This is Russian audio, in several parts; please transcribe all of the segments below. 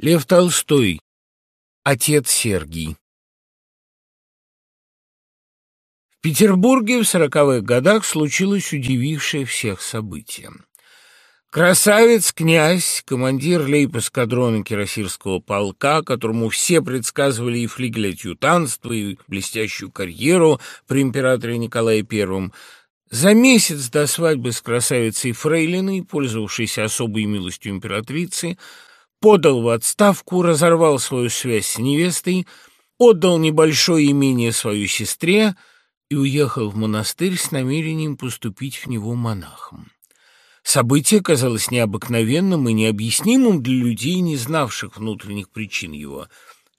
Лев Толстой. Отец Сергий. В Петербурге в сороковых годах случилось удивившее всех событие. Красавец, князь, командир лейб-эскадрона кирасирского полка, которому все предсказывали и флигель-адъютантство, и блестящую карьеру при императоре Николае Первом, за месяц до свадьбы с красавицей Фрейлиной, пользовавшейся особой милостью императрицы, подал в отставку, разорвал свою связь с невестой, отдал небольшое имение своей сестре и уехал в монастырь с намерением поступить в него монахом. Событие казалось необыкновенным и необъяснимым для людей, не знавших внутренних причин его.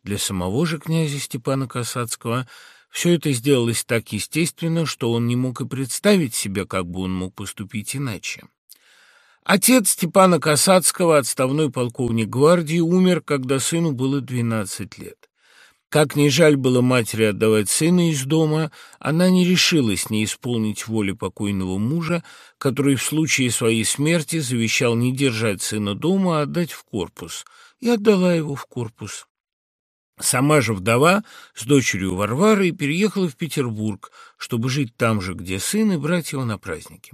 Для самого же князя Степана Касацкого все это сделалось так естественно, что он не мог и представить себе, как бы он мог поступить иначе. Отец Степана Касацкого, отставной полковник гвардии, умер, когда сыну было 12 лет. Как ни жаль было матери отдавать сына из дома, она не решилась не исполнить воли покойного мужа, который в случае своей смерти завещал не держать сына дома, а отдать в корпус, и отдала его в корпус. Сама же вдова с дочерью Варварой переехала в Петербург, чтобы жить там же, где сын, и брать его на праздники.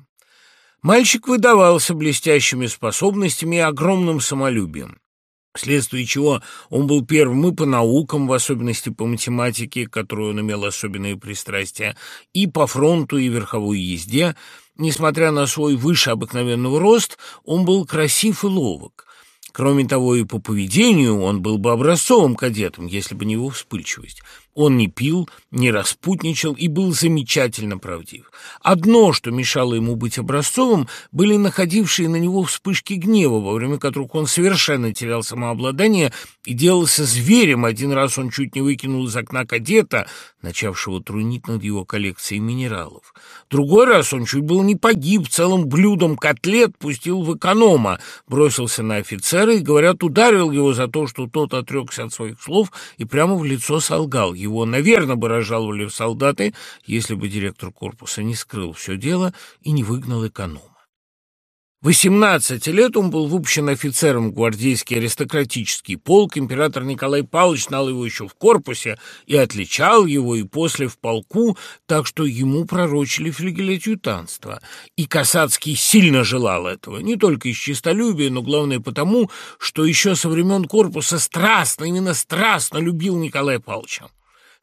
Мальчик выдавался блестящими способностями и огромным самолюбием, вследствие чего он был первым и по наукам, в особенности по математике, которую он имел особенные пристрастия, и по фронту и верховой езде. Несмотря на свой выше обыкновенного рост, он был красив и ловок. Кроме того, и по поведению он был бы образцовым кадетом, если бы не его вспыльчивость. Он не пил, не распутничал и был замечательно правдив. Одно, что мешало ему быть образцовым, были находившие на него вспышки гнева, во время которых он совершенно терял самообладание и делался зверем. Один раз он чуть не выкинул из окна кадета, начавшего трунить над его коллекцией минералов. Другой раз он чуть было не погиб, целым блюдом котлет пустил в эконома, бросился на офицера и, говорят, ударил его за то, что тот отрекся от своих слов и прямо в лицо солгал – его, наверное, бы разжаловали в солдаты, если бы директор корпуса не скрыл все дело и не выгнал эконома. 18 лет он был выпущен офицером в гвардейский аристократический полк. Император Николай Павлович знал его еще в корпусе и отличал его, и после в полку, так что ему пророчили флигель-адъютантство. И Касацкий сильно желал этого, не только из честолюбия, но главное потому, что еще со времен корпуса страстно, именно страстно любил Николая Павловича.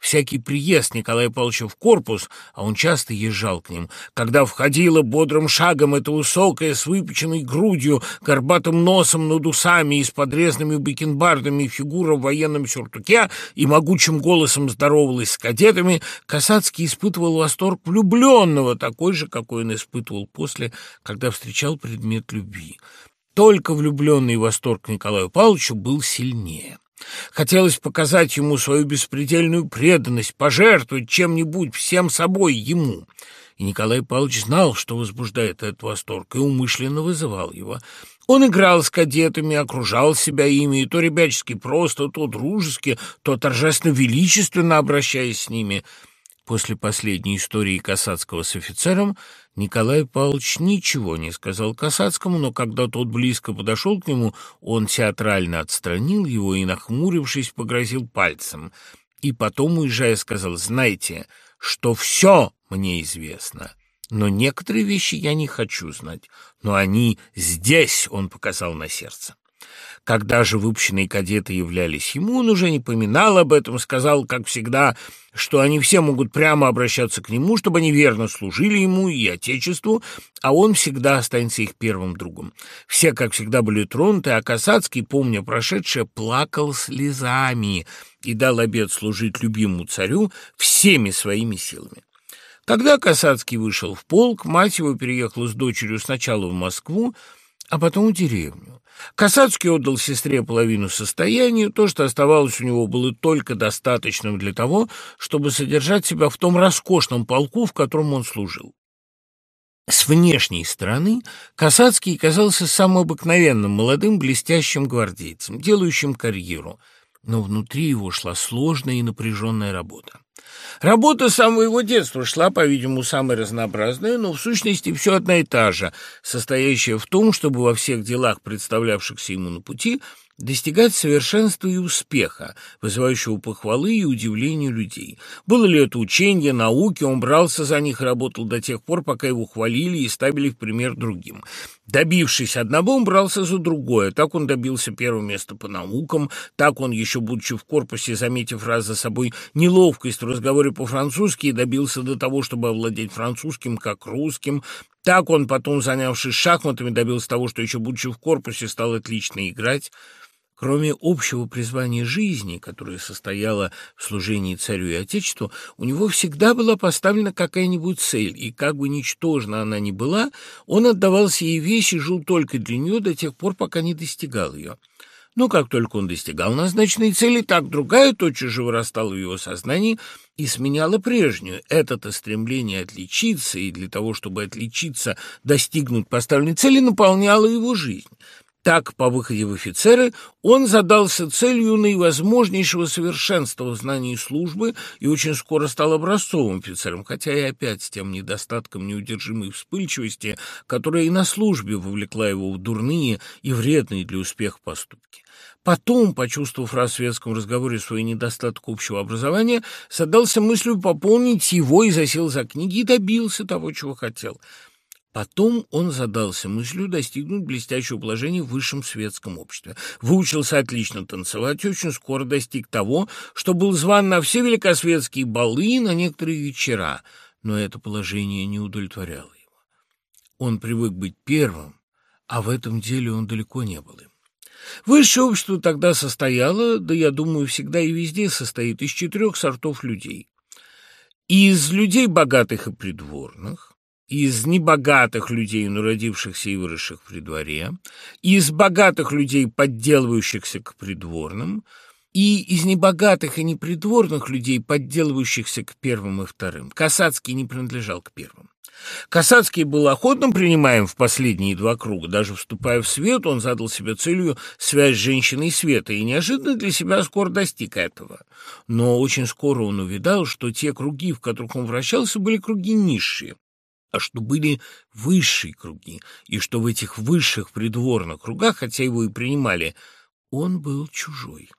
Всякий приезд Николая Павловича в корпус, а он часто езжал к ним, когда входила бодрым шагом эта высокая с выпеченной грудью, горбатым носом над усами и с подрезанными бакенбардами фигура в военном сюртуке и могучим голосом здоровалась с кадетами, Касацкий испытывал восторг влюбленного, такой же, какой он испытывал после, когда встречал предмет любви. Только влюбленный восторг Николаю Павловичу был сильнее. Хотелось показать ему свою беспредельную преданность, пожертвовать чем-нибудь, всем собой ему. И Николай Павлович знал, что возбуждает этот восторг, и умышленно вызывал его. Он играл с кадетами, окружал себя ими, и то ребячески просто, то дружески, то торжественно величественно обращаясь с ними — После последней истории Касацкого с офицером Николай Павлович ничего не сказал Касацкому, но когда тот близко подошел к нему, он театрально отстранил его и, нахмурившись, погрозил пальцем. И потом, уезжая, сказал, «Знаете, что все мне известно». Но некоторые вещи я не хочу знать, но они здесь, он показал на сердце. Когда же выпущенные кадеты являлись ему, он уже не поминал об этом, сказал, как всегда, что они все могут прямо обращаться к нему, чтобы они верно служили ему и Отечеству, а он всегда останется их первым другом. Все, как всегда, были тронуты, а Касацкий, помня прошедшее, плакал слезами и дал обет служить любимому царю всеми своими силами. Когда Касацкий вышел в полк, мать его переехала с дочерью сначала в Москву, а потом в деревню. Касацкий отдал сестре половину состояния, то, что оставалось у него, было только достаточным для того, чтобы содержать себя в том роскошном полку, в котором он служил. С внешней стороны Касацкий казался самым обыкновенным молодым блестящим гвардейцем, делающим карьеру, но внутри его шла сложная и напряженная работа. Работа с самого его детства шла, по-видимому, самая разнообразная, но в сущности все одна и та же, состоящая в том, чтобы во всех делах, представлявшихся ему на пути, достигать совершенства и успеха, вызывающего похвалы и удивление людей. Было ли это учение, науки, он брался за них и работал до тех пор, пока его хвалили и ставили в пример другим. Добившись одного, он брался за другое. Так он добился первого места по наукам, так он, еще будучи в корпусе, заметив раз за собой неловкость разговоре по-французски, добился до того, чтобы овладеть французским как русским, так он, потом занявшись шахматами, добился того, что еще будучи в корпусе, стал отлично играть. Кроме общего призвания жизни, которое состояло в служении царю и отечеству, у него всегда была поставлена какая-нибудь цель, и как бы ничтожна она ни была, он отдавался ей весь и жил только для нее до тех пор, пока не достигал ее. Но как только он достигал назначенной цели, так другая тотчас же вырастала в его сознании и сменяла прежнюю. Это-то стремление отличиться и для того, чтобы отличиться, достигнуть поставленной цели, наполняло его жизнь. Так, по выходе в офицеры, он задался целью наивозможнейшего совершенства в знании службы и очень скоро стал образцовым офицером, хотя и опять с тем недостатком неудержимой вспыльчивости, которая и на службе вовлекла его в дурные и вредные для успеха поступки. Потом, почувствовав раз в светском разговоре свой недостаток общего образования, задался мыслью пополнить его и засел за книги и добился того, чего хотел – Потом он задался мыслью достигнуть блестящего положения в высшем светском обществе. Выучился отлично танцевать и очень скоро достиг того, что был зван на все великосветские балы и на некоторые вечера, но это положение не удовлетворяло его. Он привык быть первым, а в этом деле он далеко не был им. Высшее общество тогда состояло, да, я думаю, всегда и везде состоит из четырех сортов людей. Из людей богатых и придворных, из небогатых людей, но родившихся и выросших при дворе, из богатых людей, подделывающихся к придворным, и из небогатых и непридворных людей, подделывающихся к первым и вторым. Касацкий не принадлежал к первым. Касацкий был охотно принимаем в последние два круга. Даже вступая в свет, он задал себе целью связь с женщиной света и неожиданно для себя скоро достиг этого. Но очень скоро он увидал, что те круги, в которых он вращался, были круги низшие а что были высшие круги, и что в этих высших придворных кругах, хотя его и принимали, он был чужой.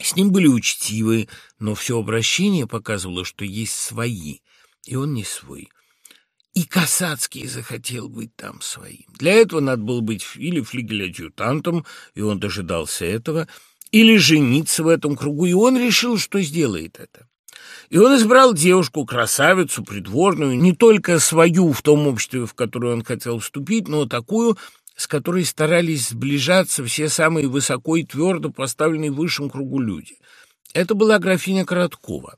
С ним были учтивы, но все обращение показывало, что есть свои, и он не свой. И Касацкий захотел быть там своим. Для этого надо было быть или флигель-адъютантом, и он дожидался этого, или жениться в этом кругу, и он решил, что сделает это. И он избрал девушку, красавицу, придворную, не только свою в том обществе, в которое он хотел вступить, но такую, с которой старались сближаться все самые высоко и твердо поставленные в высшем кругу люди. Это была графиня Короткова.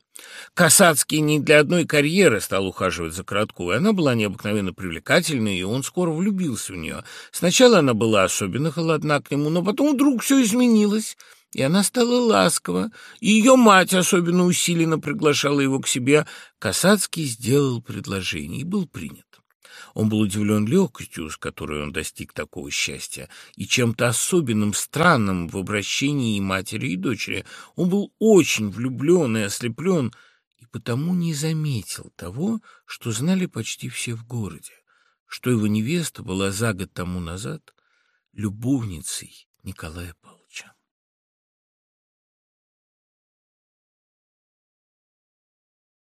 Касацкий не для одной карьеры стал ухаживать за Коротковой. Она была необыкновенно привлекательной, и он скоро влюбился в нее. Сначала она была особенно холодна к нему, но потом вдруг все изменилось — и она стала ласкова, и ее мать особенно усиленно приглашала его к себе. Касацкий сделал предложение и был принят. Он был удивлен легкостью, с которой он достиг такого счастья, и чем-то особенным, странным в обращении и матери, и дочери. Он был очень влюблен и ослеплен, и потому не заметил того, что знали почти все в городе, что его невеста была за год тому назад любовницей Николая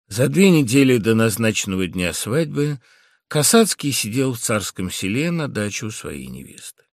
За две недели до назначенного дня свадьбы Касацкий сидел в царском селе на даче у своей невесты.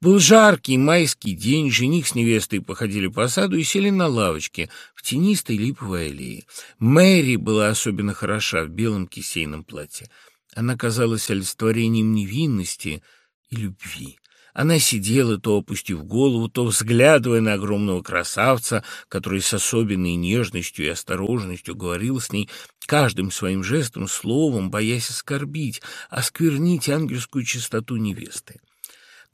Был жаркий майский день, жених с невестой походили по саду и сели на лавочке в тенистой липовой аллее. Мэри была особенно хороша в белом кисейном платье. Она казалась олицетворением невинности и любви. Она сидела, то опустив голову, то взглядывая на огромного красавца, который с особенной нежностью и осторожностью говорил с ней, каждым своим жестом, словом, боясь оскорбить, осквернить ангельскую чистоту невесты.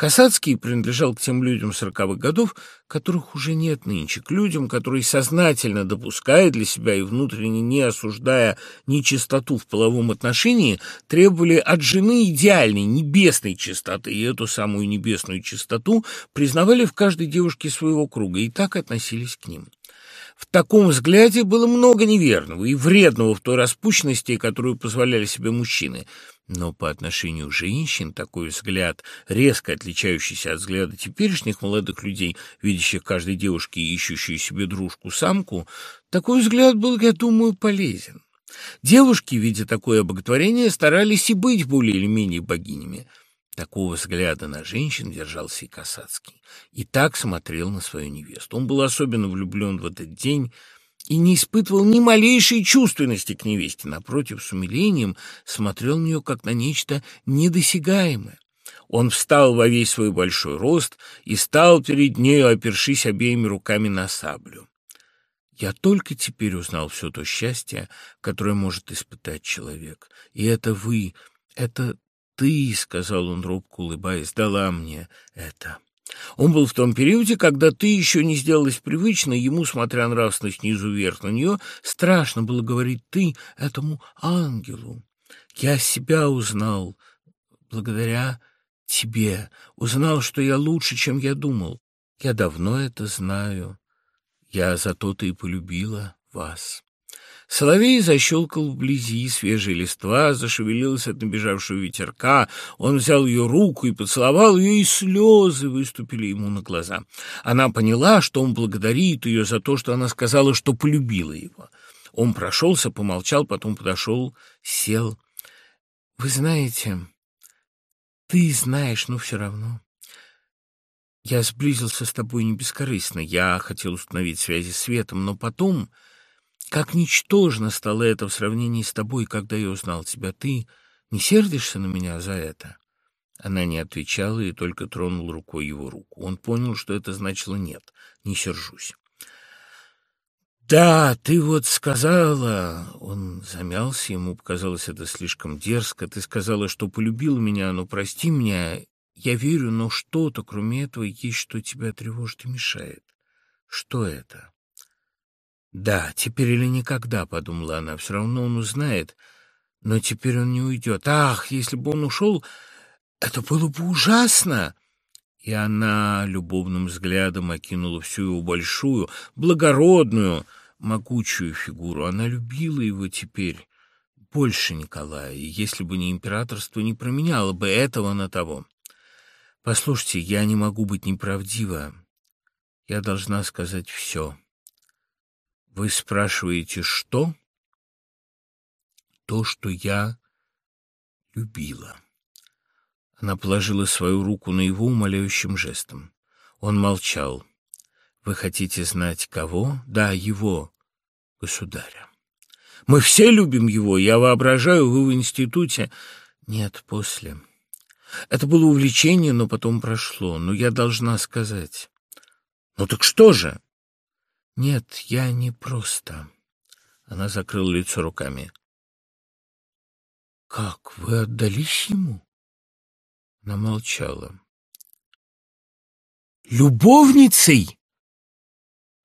Касацкий принадлежал к тем людям сороковых годов, которых уже нет нынче, к людям, которые сознательно допуская для себя и внутренне не осуждая нечистоту в половом отношении, требовали от жены идеальной, небесной чистоты, и эту самую небесную чистоту признавали в каждой девушке своего круга и так относились к ним. В таком взгляде было много неверного и вредного в той распущенности, которую позволяли себе мужчины. Но по отношению женщин такой взгляд, резко отличающийся от взгляда теперешних молодых людей, видящих каждой девушке ищущей себе дружку-самку, такой взгляд был, я думаю, полезен. Девушки, видя такое обоготворение, старались и быть более или менее богинями. Такого взгляда на женщин держался и Касацкий. И так смотрел на свою невесту. Он был особенно влюблен в этот день и не испытывал ни малейшей чувственности к невесте. Напротив, с умилением смотрел на нее, как на нечто недосягаемое. Он встал во весь свой большой рост и стал перед нею, опершись обеими руками на саблю. Я только теперь узнал все то счастье, которое может испытать человек. И это вы, это ты, — сказал он робко, улыбаясь, — дала мне это. Он был в том периоде, когда ты еще не сделалась привычной, ему, смотря нравственно снизу вверх на нее, страшно было говорить «ты» этому ангелу. Я себя узнал благодаря тебе, узнал, что я лучше, чем я думал. Я давно это знаю. Я за то-то и полюбила вас. Соловей защелкал вблизи, свежая листва зашевелилась от набежавшего ветерка. Он взял ее руку и поцеловал ее, и слезы выступили ему на глаза. Она поняла, что он благодарит ее за то, что она сказала, что полюбила его. Он прошелся, помолчал, потом подошел, сел. «Вы знаете, ты знаешь, но все равно...» Я сблизился с тобой не бескорыстно. Я хотел установить связи с Светом, но потом как ничтожно стало это в сравнении с тобой, когда я узнал тебя. Ты не сердишься на меня за это?» Она не отвечала и только тронул рукой его руку. Он понял, что это значило «нет, не сержусь». «Да, ты вот сказала...» Он замялся, ему показалось это слишком дерзко. «Ты сказала, что полюбила меня, но прости меня. Я верю, но что-то, кроме этого, есть, что тебя тревожит и мешает. Что это?» «Да, теперь или никогда», — подумала она, — «все равно он узнает, но теперь он не уйдет. Ах, если бы он ушел, это было бы ужасно!» И она любовным взглядом окинула всю его большую, благородную, могучую фигуру. Она любила его теперь больше Николая, и если бы не императорство, не променяло бы этого на того. «Послушайте, я не могу быть неправдива. Я должна сказать все». Вы спрашиваете, что? То, что я любила. Она положила свою руку на его умоляющим жестом. Он молчал. Вы хотите знать кого? Да, его, государя. Мы все любим его. Я воображаю, вы в институте. Нет, после. Это было увлечение, но потом прошло. Но я должна сказать. Ну так что же? «Нет, я не просто...» Она закрыла лицо руками. «Как, вы отдались ему?» Она молчала. «Любовницей?»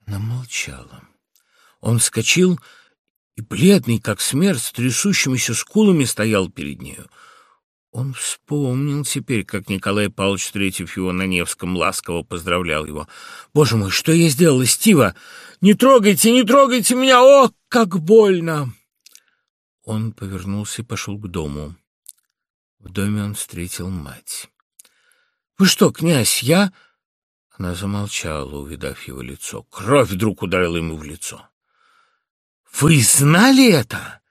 Она молчала. Он вскочил и, бледный, как смерть, с трясущимися скулами стоял перед нею. Он вспомнил теперь, как Николай Павлович, встретив его на Невском, ласково поздравлял его. «Боже мой, что я сделала, Стива? Не трогайте, не трогайте меня! О, как больно!» Он повернулся и пошел к дому. В доме он встретил мать. «Вы что, князь, я...» Она замолчала, увидав его лицо. Кровь вдруг ударила ему в лицо. «Вы знали это?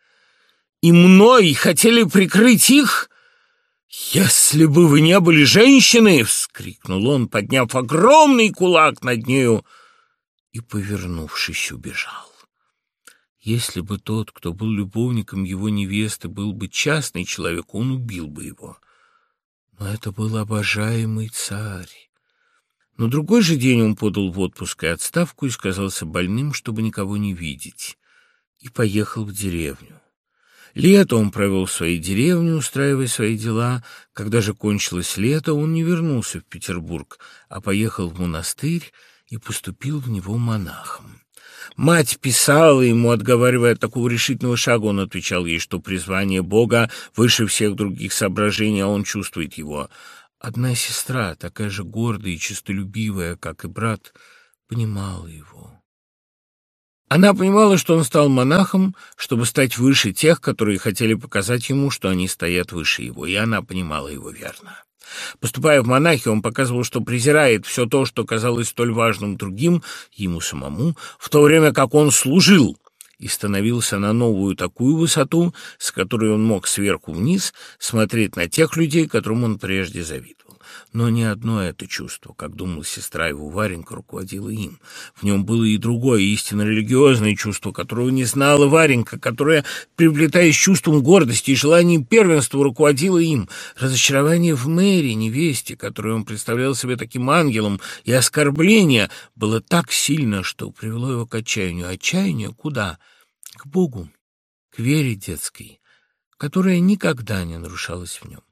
И мной хотели прикрыть их?» «Если бы вы не были женщиной!» — вскрикнул он, подняв огромный кулак над нею и, повернувшись, убежал. Если бы тот, кто был любовником его невесты, был бы частный человек, он убил бы его. Но это был обожаемый царь. На другой же день он подал в отпуск и отставку и сказался больным, чтобы никого не видеть, и поехал в деревню. Лето он провел в своей деревне, устраивая свои дела. Когда же кончилось лето, он не вернулся в Петербург, а поехал в монастырь и поступил в него монахом. Мать писала ему, отговаривая от такого решительного шага, он отвечал ей, что призвание Бога выше всех других соображений, а он чувствует его. Одна сестра, такая же гордая и честолюбивая, как и брат, понимала его. Она понимала, что он стал монахом, чтобы стать выше тех, которые хотели показать ему, что они стоят выше его, и она понимала его верно. Поступая в монахи, он показывал, что презирает все то, что казалось столь важным другим, ему самому, в то время как он служил и становился на новую такую высоту, с которой он мог сверху вниз смотреть на тех людей, которым он прежде завидовал. Но не одно это чувство, как думала сестра его Варенька, руководило им. В нем было и другое, истинно религиозное чувство, которого не знала Варенька, которое, приобретая с чувством гордости и желанием первенства, руководило им. Разочарование в мэре, невесте, которую он представлял себе таким ангелом, и оскорбление было так сильно, что привело его к отчаянию. Отчаяние куда? К Богу, к вере детской, которая никогда не нарушалась в нем.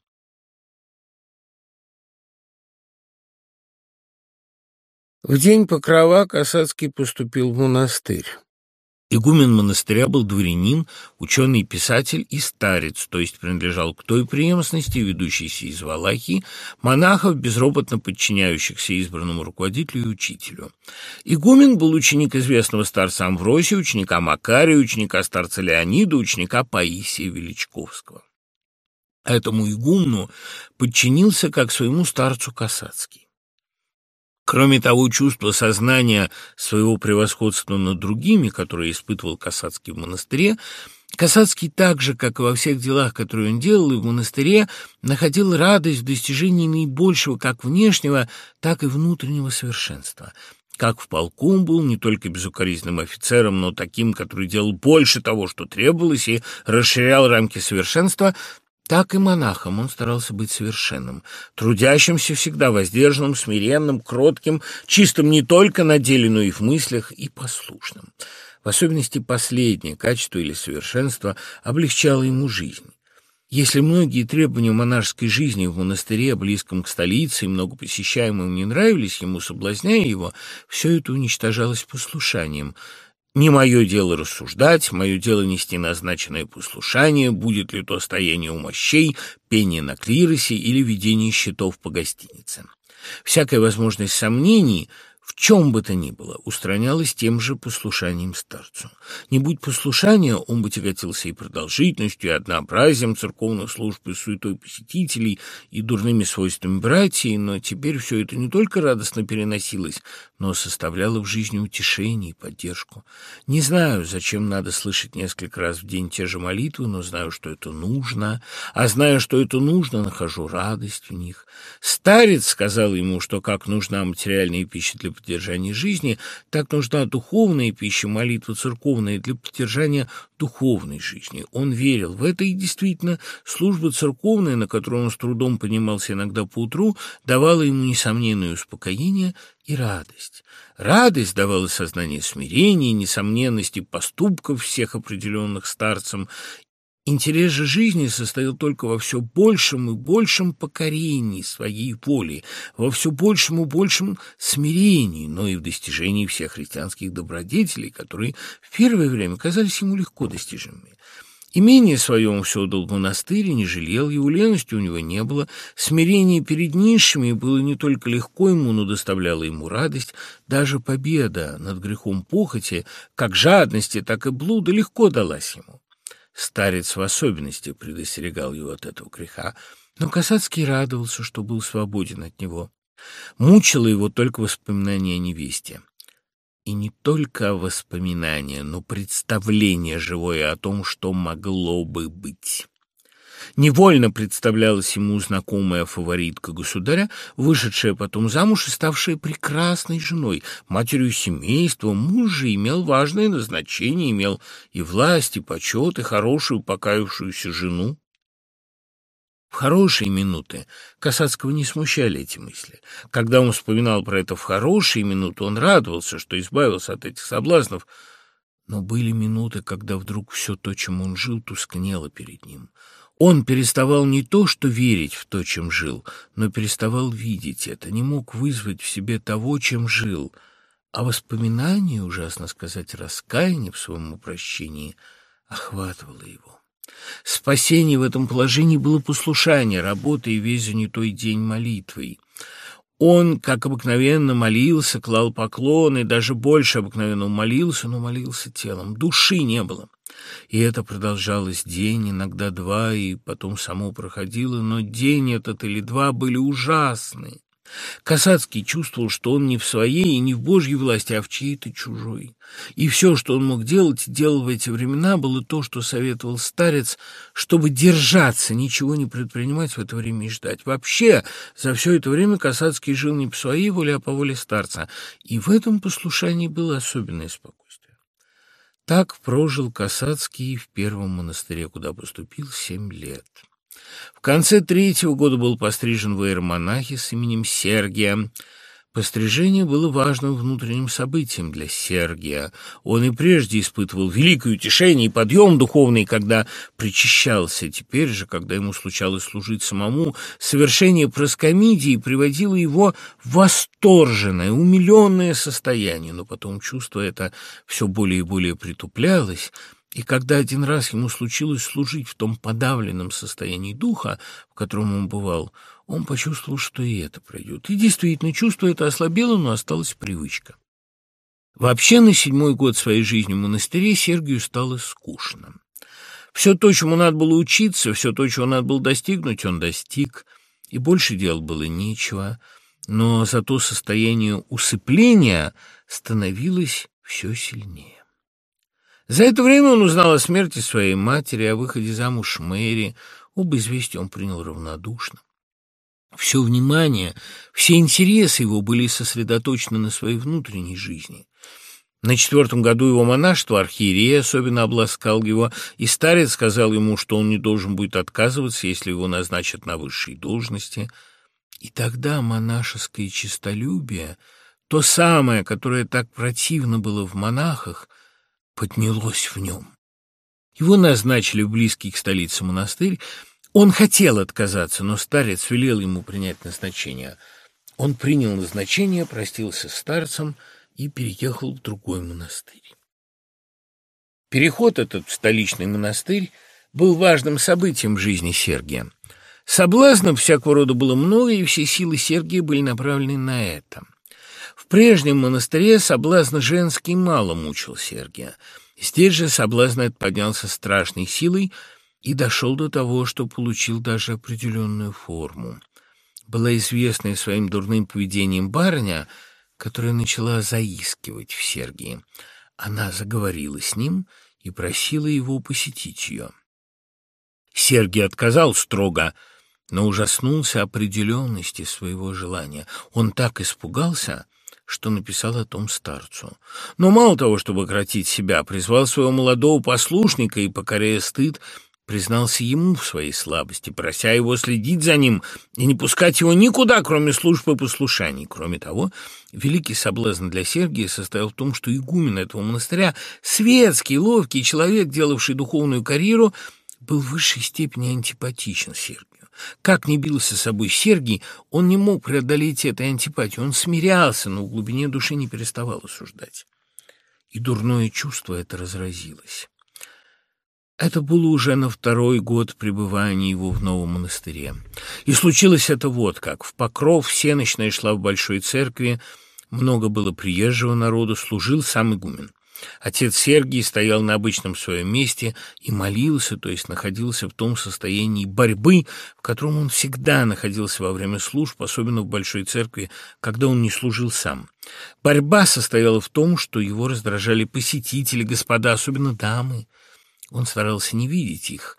В день покрова Касацкий поступил в монастырь. Игумен монастыря был дворянин, ученый писатель и старец, то есть принадлежал к той преемственности, ведущейся из Валахии, монахов, безропотно подчиняющихся избранному руководителю и учителю. Игумен был ученик известного старца Амвросия, ученика Макария, ученика старца Леонида, ученика Паисия Величковского. Этому игумну подчинился как своему старцу Касацкий. Кроме того чувства сознания своего превосходства над другими, которое испытывал Касацкий в монастыре, Касацкий так же, как и во всех делах, которые он делал и в монастыре, находил радость в достижении наибольшего как внешнего, так и внутреннего совершенства. Как в полку он был не только безукоризненным офицером, но таким, который делал больше того, что требовалось, и расширял рамки совершенства, так и монахом он старался быть совершенным, трудящимся всегда воздержанным, смиренным, кротким, чистым не только на деле, но и в мыслях, и послушным. В особенности последнее качество или совершенство облегчало ему жизнь. Если многие требования монашеской жизни в монастыре, близком к столице и много посещаемым, не нравились ему, соблазняя его, все это уничтожалось послушанием – не мое дело рассуждать, мое дело нести назначенное послушание, будет ли то стояние у мощей, пение на клиросе или ведение счетов по гостинице. Всякая возможность сомнений в чем бы то ни было, устранялось тем же послушанием старцу. Не будь послушания, он бы тяготился и продолжительностью, и однообразием церковных служб, и суетой посетителей, и дурными свойствами братьев, но теперь все это не только радостно переносилось, но составляло в жизни утешение и поддержку. Не знаю, зачем надо слышать несколько раз в день те же молитвы, но знаю, что это нужно, а зная, что это нужно, нахожу радость в них. Старец сказал ему, что как нужна материальная пища для поддержания жизни, так нужна духовная пища, молитва церковная для поддержания духовной жизни. Он верил в это, и действительно, служба церковная, на которую он с трудом поднимался иногда поутру, давала ему несомненное успокоение и радость. Радость давала сознание смирения, несомненности поступков всех определенных старцем, Интерес же жизни состоял только во все большем и большем покорении своей воли, во все большем и большем смирении, но и в достижении всех христианских добродетелей, которые в первое время казались ему легко достижимыми. Имение свое он все отдал в монастырь не жалел его, лености у него не было. Смирение перед низшими было не только легко ему, но доставляло ему радость. Даже победа над грехом похоти, как жадности, так и блуда, легко далась ему. Старец в особенности предостерегал его от этого греха, но Касацкий радовался, что был свободен от него. Мучило его только воспоминание о невесте. И не только воспоминания, но представление живое о том, что могло бы быть. Невольно представлялась ему знакомая фаворитка государя, вышедшая потом замуж и ставшая прекрасной женой, матерью семейства. Муж же имел важное назначение, имел и власть, и почет, и хорошую покаявшуюся жену. В хорошие минуты Касацкого не смущали эти мысли. Когда он вспоминал про это в хорошие минуты, он радовался, что избавился от этих соблазнов, но были минуты, когда вдруг все то, чем он жил, тускнело перед ним. Он переставал не то что верить в то, чем жил, но переставал видеть это, не мог вызвать в себе того, чем жил. А воспоминание, ужасно сказать, раскаяние в своем упрощении охватывало его. Спасение в этом положении было послушание, работа и весь занятой день молитвой. Он, как обыкновенно, молился, клал поклоны, даже больше обыкновенно молился, но молился телом. Души не было. И это продолжалось день, иногда два, и потом само проходило, но день этот или два были ужасны. Касацкий чувствовал, что он не в своей и не в Божьей власти, а в чьей-то чужой. И все, что он мог делать, делал в эти времена, было то, что советовал старец, чтобы держаться, ничего не предпринимать в это время и ждать. Вообще, за все это время Касацкий жил не по своей воле, а по воле старца, и в этом послушании было особенное спокойствие. Так прожил Касацкий в первом монастыре, куда поступил семь лет. В конце третьего года был пострижен в иеромонахи с именем Сергия. Пострижение было важным внутренним событием для Сергия. Он и прежде испытывал великое утешение и подъем духовный, когда причащался. Теперь же, когда ему случалось служить самому, совершение проскомидии приводило его в восторженное, умиленное состояние. Но потом чувство это все более и более притуплялось, и когда один раз ему случилось служить в том подавленном состоянии духа, в котором он бывал, он почувствовал, что и это пройдет. И действительно, чувство это ослабело, но осталась привычка. Вообще, на седьмой год своей жизни в монастыре Сергию стало скучно. Все то, чему надо было учиться, все то, чего надо было достигнуть, он достиг, и больше дел было нечего, но зато состояние усыпления становилось все сильнее. За это время он узнал о смерти своей матери, о выходе замуж Мэри. Оба известия он принял равнодушно. Все внимание, все интересы его были сосредоточены на своей внутренней жизни. На четвертом году его монашества архиерей особенно обласкал его, и старец сказал ему, что он не должен будет отказываться, если его назначат на высшие должности. И тогда монашеское честолюбие, то самое, которое так противно было в монахах, поднялось в нем. Его назначили в близкий к столице монастырь. Он хотел отказаться, но старец велел ему принять назначение. Он принял назначение, простился с старцем и переехал в другой монастырь. Переход этот в столичный монастырь был важным событием в жизни Сергия. Соблазнов всякого рода было много, и все силы Сергия были направлены на это. В прежнем монастыре соблазн женский мало мучил Сергия. Здесь же соблазн этот поднялся страшной силой и дошел до того, что получил даже определенную форму. Была известная своим дурным поведением барыня, которая начала заискивать в Сергии. Она заговорила с ним и просила его посетить ее. Сергий отказал строго, но ужаснулся определенности своего желания. Он так испугался, что написал о том старцу. Но мало того, чтобы кратить себя, призвал своего молодого послушника и, покоряя стыд, признался ему в своей слабости, прося его следить за ним и не пускать его никуда, кроме службы послушаний. Кроме того, великий соблазн для Сергия состоял в том, что игумен этого монастыря, светский, ловкий человек, делавший духовную карьеру, был в высшей степени антипатичен Сергию. Как ни бился с собой Сергий, он не мог преодолеть этой антипатии. Он смирялся, но в глубине души не переставал осуждать. И дурное чувство это разразилось. Это было уже на второй год пребывания его в новом монастыре. И случилось это вот как. В Покров всеночная шла в большой церкви, много было приезжего народу, служил сам игумен. Отец Сергий стоял на обычном своем месте и молился, то есть находился в том состоянии борьбы, в котором он всегда находился во время служб, особенно в Большой Церкви, когда он не служил сам. Борьба состояла в том, что его раздражали посетители, господа, особенно дамы. Он старался не видеть их,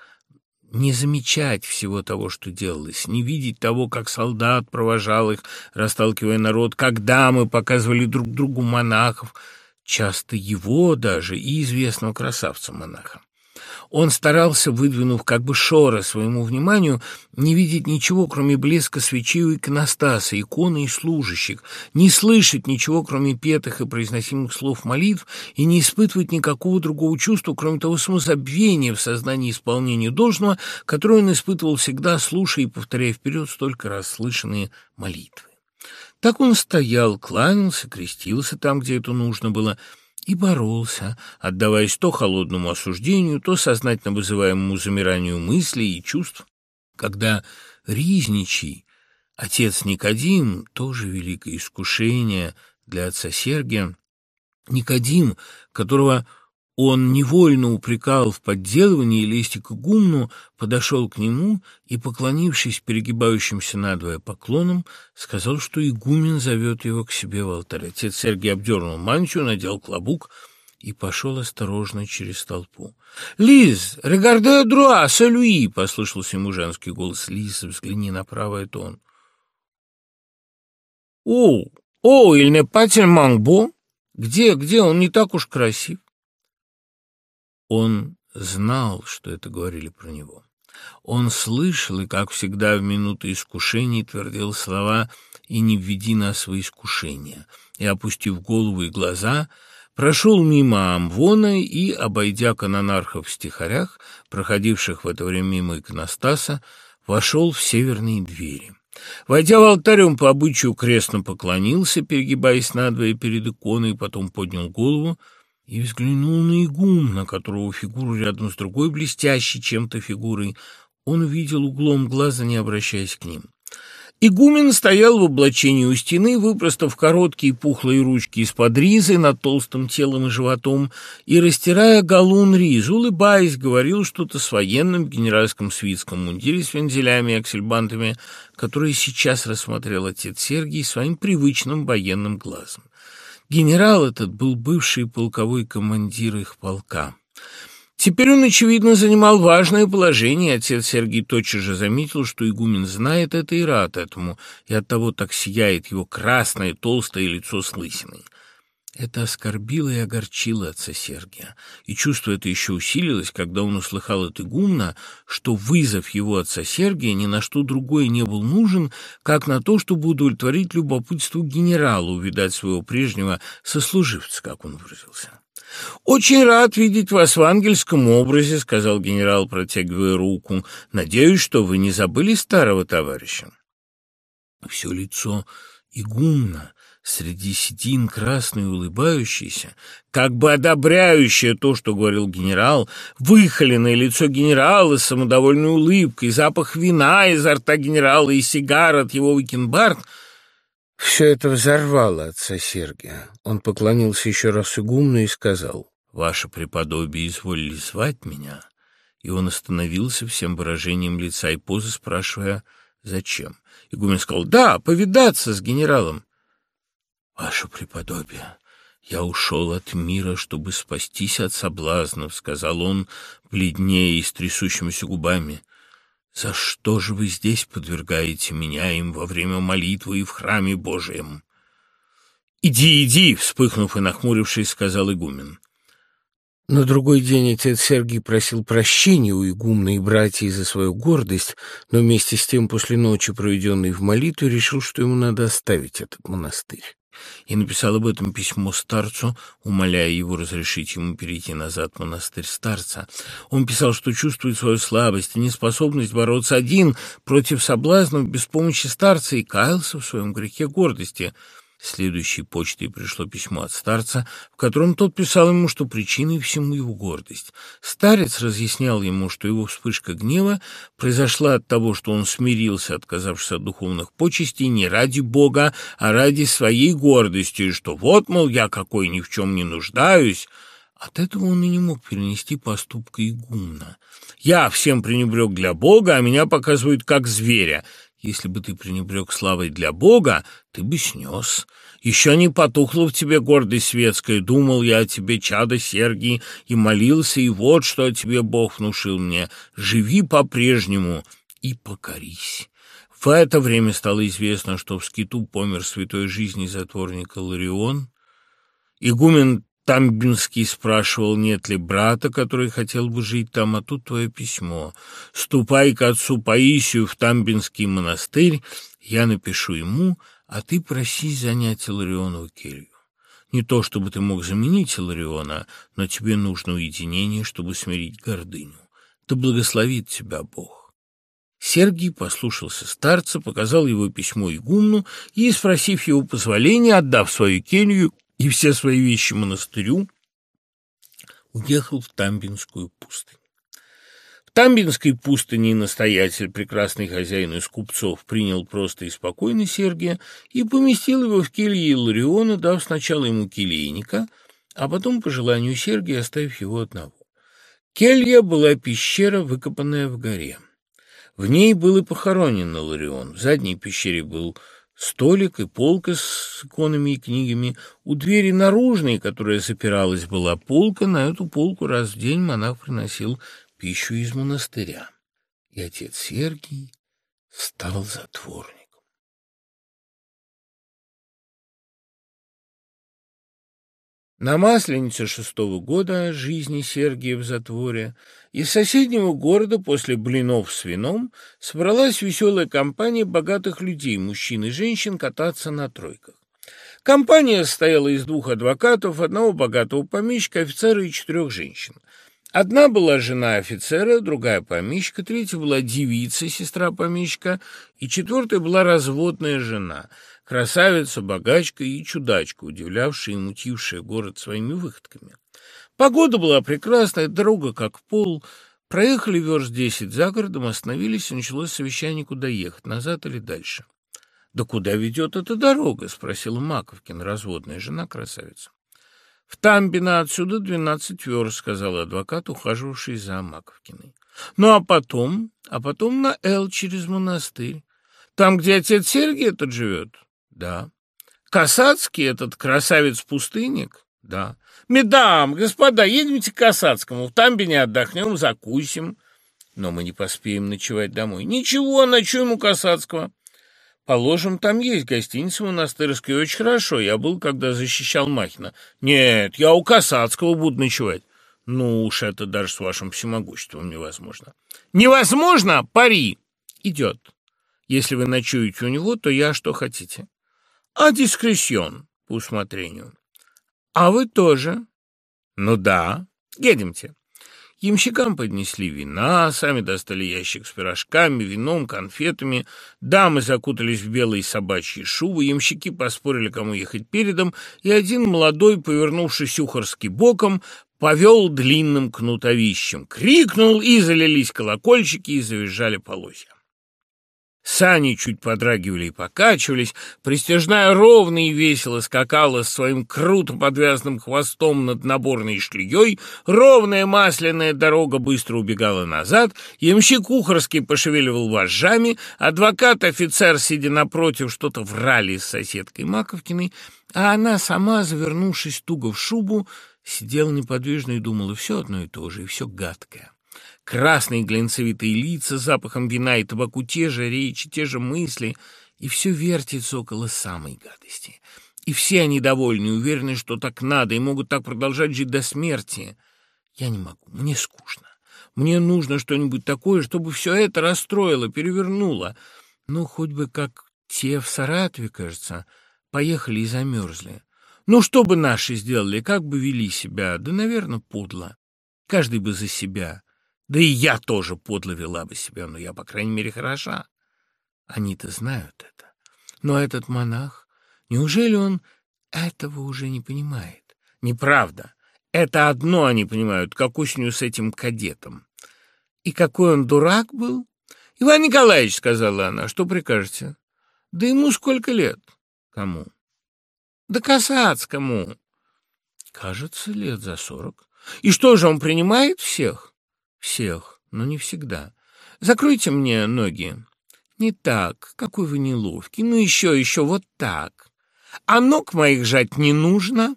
не замечать всего того, что делалось, не видеть того, как солдат провожал их, расталкивая народ, как дамы показывали друг другу монахов — часто его даже и известного красавца-монаха. Он старался, выдвинув как бы шора своему вниманию, не видеть ничего, кроме блеска свечей у иконостаса, иконы и служащих, не слышать ничего, кроме петых и произносимых слов молитв, и не испытывать никакого другого чувства, кроме того самозабвения в сознании исполнения должного, которое он испытывал всегда, слушая и повторяя вперед столько раз слышанные молитвы. Так он стоял, кланялся, крестился там, где это нужно было, и боролся, отдаваясь то холодному осуждению, то сознательно вызываемому замиранию мыслей и чувств, когда Ризничий Отец Никодим, тоже великое искушение для отца Сергия, Никодим, которого он невольно упрекал в подделывании к игумну, подошел к нему и, поклонившись перегибающимся надвое поклоном, сказал, что игумен зовет его к себе в алтарь. Отец Сергий обдернул мантию, надел клобук и пошел осторожно через толпу. «Лиз, регарде друа, салюи!» — послышался ему женский голос. «Лиз, взгляни направо, это он». «О, о, n'est pas tellement beau?» «Где, где? Он не так уж красив». Он знал, что это говорили про него. Он слышал и, как всегда, в минуты искушений твердил слова «И не введи нас во искушение». И, опустив голову и глаза, прошел мимо Амвона и, обойдя канонархов в стихарях, проходивших в это время мимо иконостаса, вошел в северные двери. Войдя в алтарь, он по обычаю крестно поклонился, перегибаясь надвое перед иконой, потом поднял голову — и взглянул на игумна, которого фигуру рядом с другой блестящей чем-то фигурой он увидел углом глаза, не обращаясь к ним. Игумен стоял в облачении у стены, выпростав короткие пухлые ручки из-под ризы над толстым телом и животом, и, растирая галун ризу, улыбаясь, говорил что-то с военным в генеральском свитском мундире с вензелями и аксельбантами, которые сейчас рассмотрел отец Сергий своим привычным военным глазом. Генерал этот был бывший полковой командир их полка. Теперь он, очевидно, занимал важное положение, отец Сергий тотчас же заметил, что игумен знает это и рад этому, и оттого так сияет его красное толстое лицо с лысиной. Это оскорбило и огорчило отца Сергия, и чувство это еще усилилось, когда он услыхал от игумна, что вызов его отца Сергия ни на что другое не был нужен, как на то, чтобы удовлетворить любопытству генерала, увидать своего прежнего сослуживца, как он выразился. «Очень рад видеть вас в ангельском образе», — сказал генерал, протягивая руку. «Надеюсь, что вы не забыли старого товарища». Все лицо игумна среди седин красный улыбающийся, как бы одобряющее то, что говорил генерал, выхоленное лицо генерала с самодовольной улыбкой, запах вина изо рта генерала и сигар от его викенбард — все это взорвало отца Сергия. Он поклонился еще раз игумну и сказал, «Ваше преподобие изволили звать меня?» И он остановился всем выражением лица и позы, спрашивая, «Зачем?» Игумен сказал, «Да, повидаться с генералом». «Ваше преподобие, я ушел от мира, чтобы спастись от соблазнов», — сказал он, бледнее и с трясущимися губами. «За что же вы здесь подвергаете меня им во время молитвы и в храме Божьем?» «Иди, иди!» — вспыхнув и нахмурившись, сказал игумен. На другой день отец Сергий просил прощения у игумна и братьев за свою гордость, но вместе с тем после ночи, проведенной в молитве, решил, что ему надо оставить этот монастырь и написал об этом письмо старцу, умоляя его разрешить ему перейти назад в монастырь старца. Он писал, что чувствует свою слабость и неспособность бороться один против соблазнов без помощи старца и каялся в своем грехе гордости – Следующей почтой пришло письмо от старца, в котором тот писал ему, что причиной всему его гордость. Старец разъяснял ему, что его вспышка гнева произошла от того, что он смирился, отказавшись от духовных почестей, не ради Бога, а ради своей гордости, и что вот, мол, я какой ни в чем не нуждаюсь. От этого он и не мог перенести поступка игумна. «Я всем пренебрег для Бога, а меня показывают как зверя». Если бы ты пренебрег славой для Бога, ты бы снес. Еще не потухла в тебе гордость светская. Думал я о тебе, чадо Сергий, и молился, и вот что о тебе Бог внушил мне. Живи по-прежнему и покорись. В это время стало известно, что в скиту помер святой жизни затворник Ларион. Игумен Тамбинский спрашивал, нет ли брата, который хотел бы жить там, а тут твое письмо. Ступай к отцу Паисию в Тамбинский монастырь, я напишу ему, а ты проси занять Иларионову келью. Не то, чтобы ты мог заменить Илариона, но тебе нужно уединение, чтобы смирить гордыню. Да благословит тебя Бог. Сергий послушался старца, показал его письмо игумну и, спросив его позволения, отдав свою келью, и все свои вещи монастырю, уехал в Тамбинскую пустынь. В Тамбинской пустыне настоятель, прекрасный хозяин из купцов, принял просто и спокойно Сергия и поместил его в келье Илариона, дав сначала ему келейника, а потом, по желанию Сергия, оставив его одного. Келья была пещера, выкопанная в горе. В ней был и похоронен Иларион. В задней пещере был столик и полка с иконами и книгами. У двери наружной, которая запиралась, была полка. На эту полку раз в день монах приносил пищу из монастыря. И отец Сергий стал затворником. На Масленице шестого года жизни Сергия в затворе из соседнего города после блинов с вином собралась веселая компания богатых людей, мужчин и женщин, кататься на тройках. Компания состояла из двух адвокатов, одного богатого помещика, офицера и четырех женщин. Одна была жена офицера, другая помещика, третья была девица, сестра помещика, и четвертая была разводная жена – красавица, богачка и чудачка, удивлявшая и мутившая город своими выходками. Погода была прекрасная, дорога как пол. Проехали верст десять за городом, остановились, и началось совещание, куда ехать, назад или дальше. «Да куда ведет эта дорога?» — спросила Маковкина, разводная жена красавица. «В Тамбино отсюда двенадцать верст», — сказал адвокат, ухаживавший за Маковкиной. «Ну, а потом? А потом на Эл через монастырь. Там, где отец Сергий этот живет?» Да. Касацкий этот красавец-пустынник? Да. Медам, господа, едемте к Касацкому, в Тамбине отдохнем, закусим. Но мы не поспеем ночевать домой. Ничего, ночуем у Касацкого. Положим, там есть гостиница монастырская, очень хорошо. Я был, когда защищал Махина. Нет, я у Касацкого буду ночевать. Ну уж это даже с вашим всемогуществом невозможно. Невозможно? Пари. Идет. Если вы ночуете у него, то я что хотите а дискресьон по усмотрению. А вы тоже? Ну да, едемте. Ямщикам поднесли вина, сами достали ящик с пирожками, вином, конфетами. Дамы закутались в белые собачьи шубы, ямщики поспорили, кому ехать передом, и один молодой, повернувшись ухорски боком, повел длинным кнутовищем, крикнул, и залились колокольчики, и завизжали полозья. Сани чуть подрагивали и покачивались, пристяжная ровно и весело скакала с своим круто подвязанным хвостом над наборной шлеей, ровная масляная дорога быстро убегала назад, ямщик Ухарский пошевеливал вожжами, адвокат-офицер, сидя напротив, что-то врали с соседкой Маковкиной, а она сама, завернувшись туго в шубу, сидела неподвижно и думала все одно и то же, и все гадкое. Красные глинцевитые лица, запахом вина и табаку, те же речи, те же мысли, и все вертится около самой гадости. И все они довольны, уверены, что так надо, и могут так продолжать жить до смерти. Я не могу, мне скучно. Мне нужно что-нибудь такое, чтобы все это расстроило, перевернуло. Ну, хоть бы как те в Саратове, кажется, поехали и замерзли. Ну, что бы наши сделали, как бы вели себя? Да, наверное, подло. Каждый бы за себя. Да и я тоже подло вела бы себя, но я, по крайней мере, хороша. Они-то знают это. Но этот монах, неужели он этого уже не понимает? Неправда. Это одно они понимают, как осенью с этим кадетом. И какой он дурак был? Иван Николаевич, — сказала она, — что прикажете? Да ему сколько лет? Кому? Да Касацкому. Кажется, лет за сорок. И что же, он принимает всех? Всех, но не всегда. Закройте мне ноги. Не так, какой вы неловкий. Ну еще, еще вот так. А ног моих жать не нужно.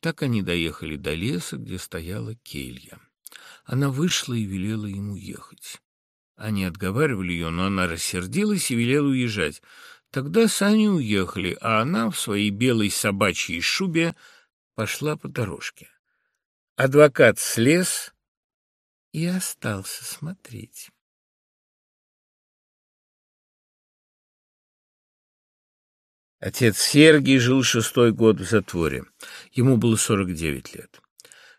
Так они доехали до леса, где стояла келья. Она вышла и велела ему ехать. Они отговаривали ее, но она рассердилась и велела уезжать. Тогда сани уехали, а она в своей белой собачьей шубе пошла по дорожке. Адвокат слез, и остался смотреть. Отец Сергий жил шестой год в затворе. Ему было сорок девять лет.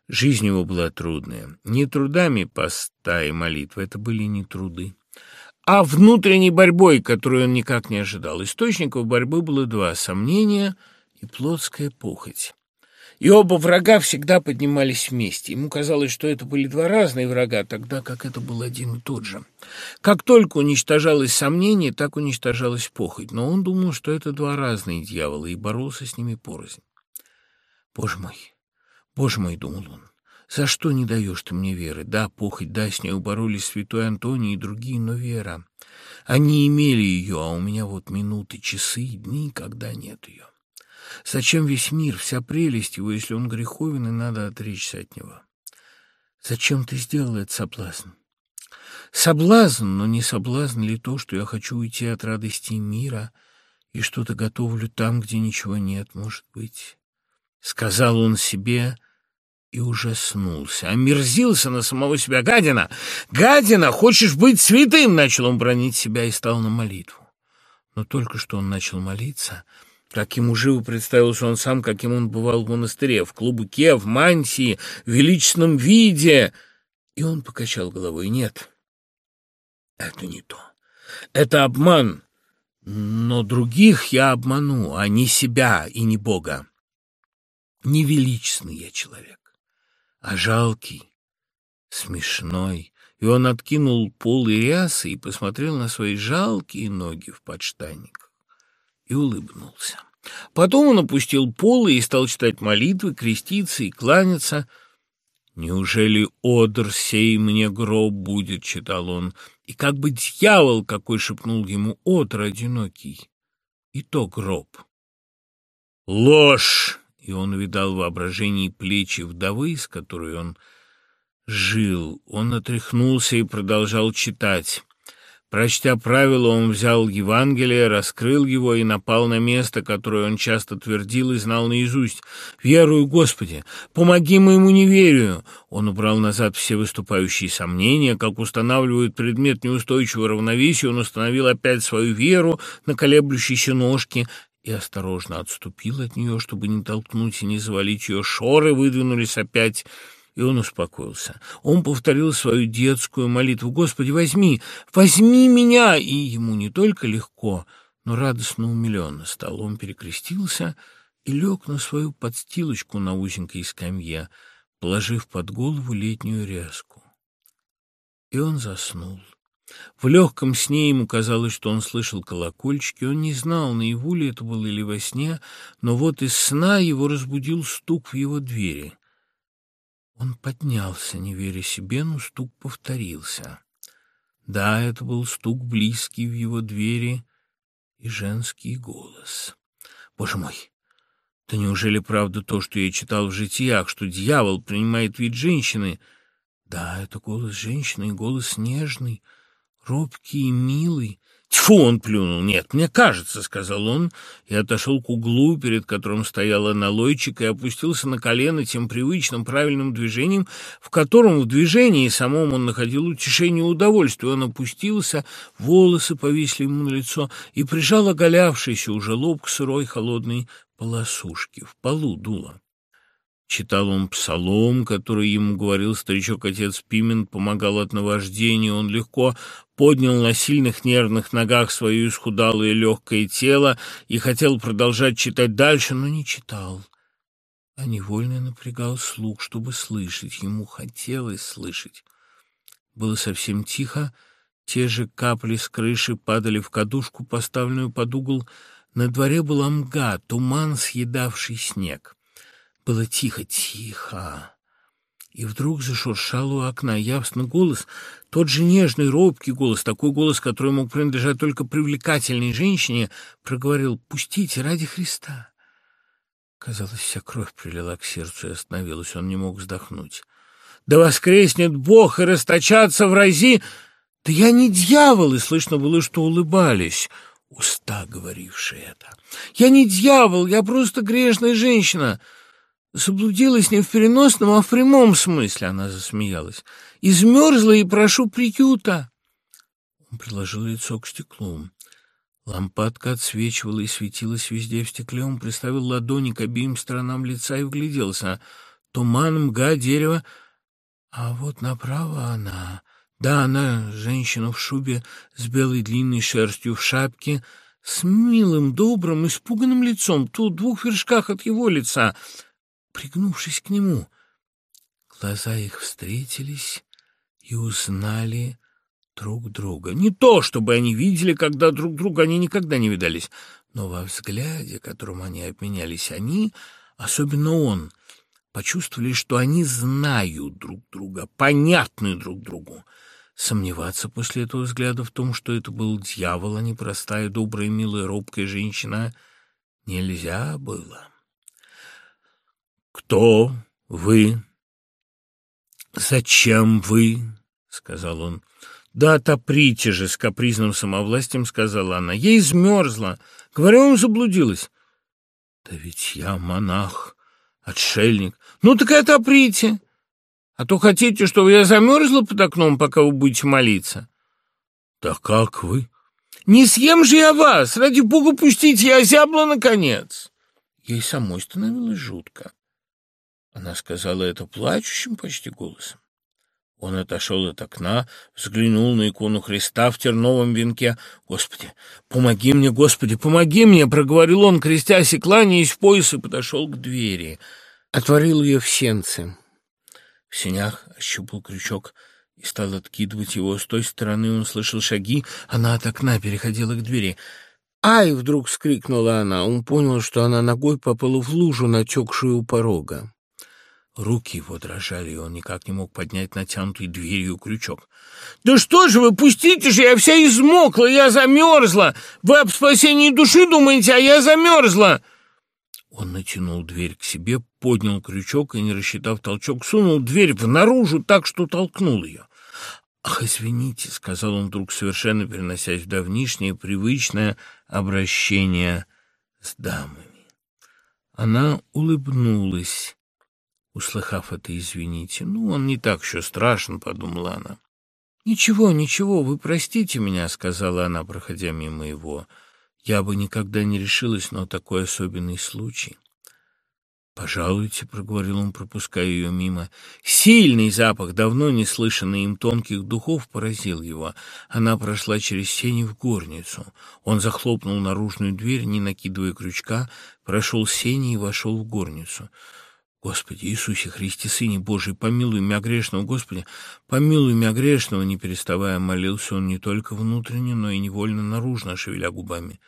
Жизнь его была трудная. Не трудами поста и молитвы, это были не труды, а внутренней борьбой, которую он никак не ожидал. Источников борьбы было два — сомнения и плотская похоть. И оба врага всегда поднимались вместе. Ему казалось, что это были два разные врага, тогда как это был один и тот же. Как только уничтожалось сомнение, так уничтожалась похоть. Но он думал, что это два разные дьявола, и боролся с ними порознь. «Боже мой, боже мой!» — думал он. «За что не даешь ты мне веры? Да, похоть, да, с ней боролись святой Антоний и другие, но вера. Они имели ее, а у меня вот минуты, часы, дни, когда нет ее». Зачем весь мир, вся прелесть его, если он греховен, и надо отречься от него? Зачем ты сделал этот соблазн? Соблазн, но не соблазн ли то, что я хочу уйти от радости мира и что-то готовлю там, где ничего нет, может быть? Сказал он себе и ужаснулся, омерзился на самого себя. «Гадина! Гадина! Хочешь быть святым?» Начал он бронить себя и стал на молитву. Но только что он начал молиться — как ему живо представился он сам, каким он бывал в монастыре, в клубуке, в мантии, в величественном виде. И он покачал головой. Нет, это не то. Это обман. Но других я обману, а не себя и не Бога. Не величественный я человек, а жалкий, смешной. И он откинул полы рясы и посмотрел на свои жалкие ноги в подштанниках и улыбнулся. Потом он опустил полы и стал читать молитвы, креститься и кланяться. «Неужели одр сей мне гроб будет?» — читал он. И как бы дьявол какой шепнул ему одр одинокий. И то гроб. «Ложь!» — и он увидал в воображении плечи вдовы, с которой он жил. Он отряхнулся и продолжал читать. Прочтя правила, он взял Евангелие, раскрыл его и напал на место, которое он часто твердил и знал наизусть. «Верую, Господи! Помоги моему неверию!» Он убрал назад все выступающие сомнения. Как устанавливают предмет неустойчивого равновесия, он установил опять свою веру на колеблющиеся ножки и осторожно отступил от нее, чтобы не толкнуть и не завалить ее. Шоры выдвинулись опять и он успокоился. Он повторил свою детскую молитву «Господи, возьми, возьми меня!» И ему не только легко, но радостно умиленно стал. Он перекрестился и лег на свою подстилочку на узенькой скамье, положив под голову летнюю ряску. И он заснул. В легком сне ему казалось, что он слышал колокольчики. Он не знал, наяву ли это было или во сне, но вот из сна его разбудил стук в его двери. Он поднялся, не веря себе, но стук повторился. Да, это был стук близкий в его двери и женский голос. Боже мой! Да неужели правда то, что я читал в житиях, что дьявол принимает вид женщины? Да, это голос женщины, голос нежный, робкий и милый, «Тьфу!» — он плюнул. «Нет, мне кажется», — сказал он, и отошел к углу, перед которым стояла налойчик, и опустился на колено тем привычным правильным движением, в котором в движении самом он находил утешение и удовольствие. Он опустился, волосы повисли ему на лицо и прижал оголявшийся уже лоб к сырой холодной полосушке. В полу дуло. Читал он псалом, который ему говорил старичок-отец Пимен, помогал от наваждения. Он легко поднял на сильных нервных ногах свое исхудалое легкое тело и хотел продолжать читать дальше, но не читал, а невольно напрягал слух, чтобы слышать. Ему хотелось слышать. Было совсем тихо, те же капли с крыши падали в кадушку, поставленную под угол. На дворе была мга, туман, съедавший снег. Было тихо, тихо. И вдруг зашуршал у окна явственно голос, тот же нежный, робкий голос, такой голос, который мог принадлежать только привлекательной женщине, проговорил «Пустите ради Христа». Казалось, вся кровь прилила к сердцу и остановилась, он не мог вздохнуть. «Да воскреснет Бог и расточаться в рази!» «Да я не дьявол!» И слышно было, что улыбались уста, говорившие это. «Я не дьявол, я просто грешная женщина!» Заблудилась не в переносном, а в прямом смысле, она засмеялась. Измерзла и прошу приюта. Он приложил лицо к стеклу. Лампадка отсвечивала и светилась везде в стекле. Он приставил ладони к обеим сторонам лица и вгляделся. Туман, мга, дерево. А вот направо она. Да, она, женщина в шубе с белой длинной шерстью в шапке, с милым, добрым, испуганным лицом, тут в двух вершках от его лица — пригнувшись к нему. Глаза их встретились и узнали друг друга. Не то, чтобы они видели, когда друг друга они никогда не видались, но во взгляде, которым они обменялись, они, особенно он, почувствовали, что они знают друг друга, понятны друг другу. Сомневаться после этого взгляда в том, что это был дьявол, а не простая, добрая, милая, робкая женщина, нельзя было. «Кто вы? Зачем вы?» — сказал он. «Да отоприте же!» — с капризным самовластием сказала она. «Я измерзла. Говорю, он заблудилась». «Да ведь я монах, отшельник. Ну так и отоприте. А то хотите, чтобы я замерзла под окном, пока вы будете молиться?» «Да как вы?» «Не съем же я вас! Ради бога, пустите, я озябла, наконец!» Ей самой становилось жутко. Она сказала это плачущим почти голосом. Он отошел от окна, взглянул на икону Христа в терновом венке. «Господи, помоги мне, Господи, помоги мне!» — проговорил он, крестясь и кланяясь в пояс, и подошел к двери. Отворил ее в сенце. В сенях ощупал крючок и стал откидывать его. С той стороны он слышал шаги, она от окна переходила к двери. «Ай!» — вдруг вскрикнула она. Он понял, что она ногой попала в лужу, натекшую у порога. Руки его дрожали, и он никак не мог поднять натянутый дверью крючок. «Да что же вы, пустите же, я вся измокла, я замерзла! Вы об спасении души думаете, а я замерзла!» Он натянул дверь к себе, поднял крючок и, не рассчитав толчок, сунул дверь в наружу так, что толкнул ее. «Ах, извините», — сказал он вдруг, совершенно переносясь в давнишнее привычное обращение с дамами. Она улыбнулась услыхав это, извините. «Ну, он не так еще страшен», — подумала она. «Ничего, ничего, вы простите меня», — сказала она, проходя мимо его. «Я бы никогда не решилась, но такой особенный случай». «Пожалуйте», — проговорил он, пропуская ее мимо. Сильный запах, давно не слышанный им тонких духов, поразил его. Она прошла через сени в горницу. Он захлопнул наружную дверь, не накидывая крючка, прошел сени и вошел в горницу. Господи Иисусе Христе, Сыне Божий, помилуй меня грешного, Господи, помилуй меня грешного, не переставая молился он не только внутренне, но и невольно наружно, шевеля губами.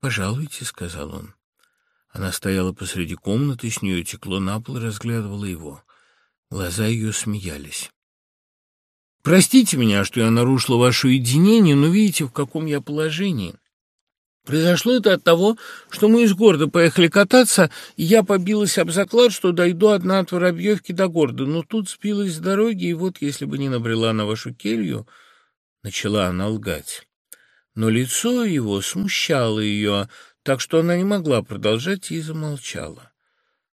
«Пожалуйте», — сказал он. Она стояла посреди комнаты, с нее текло на пол и разглядывала его. Глаза ее смеялись. «Простите меня, что я нарушила ваше единение, но видите, в каком я положении». Произошло это от того, что мы из города поехали кататься, и я побилась об заклад, что дойду одна от Воробьевки до города. Но тут сбилась с дороги, и вот, если бы не набрела на вашу келью, начала она лгать. Но лицо его смущало ее, так что она не могла продолжать и замолчала.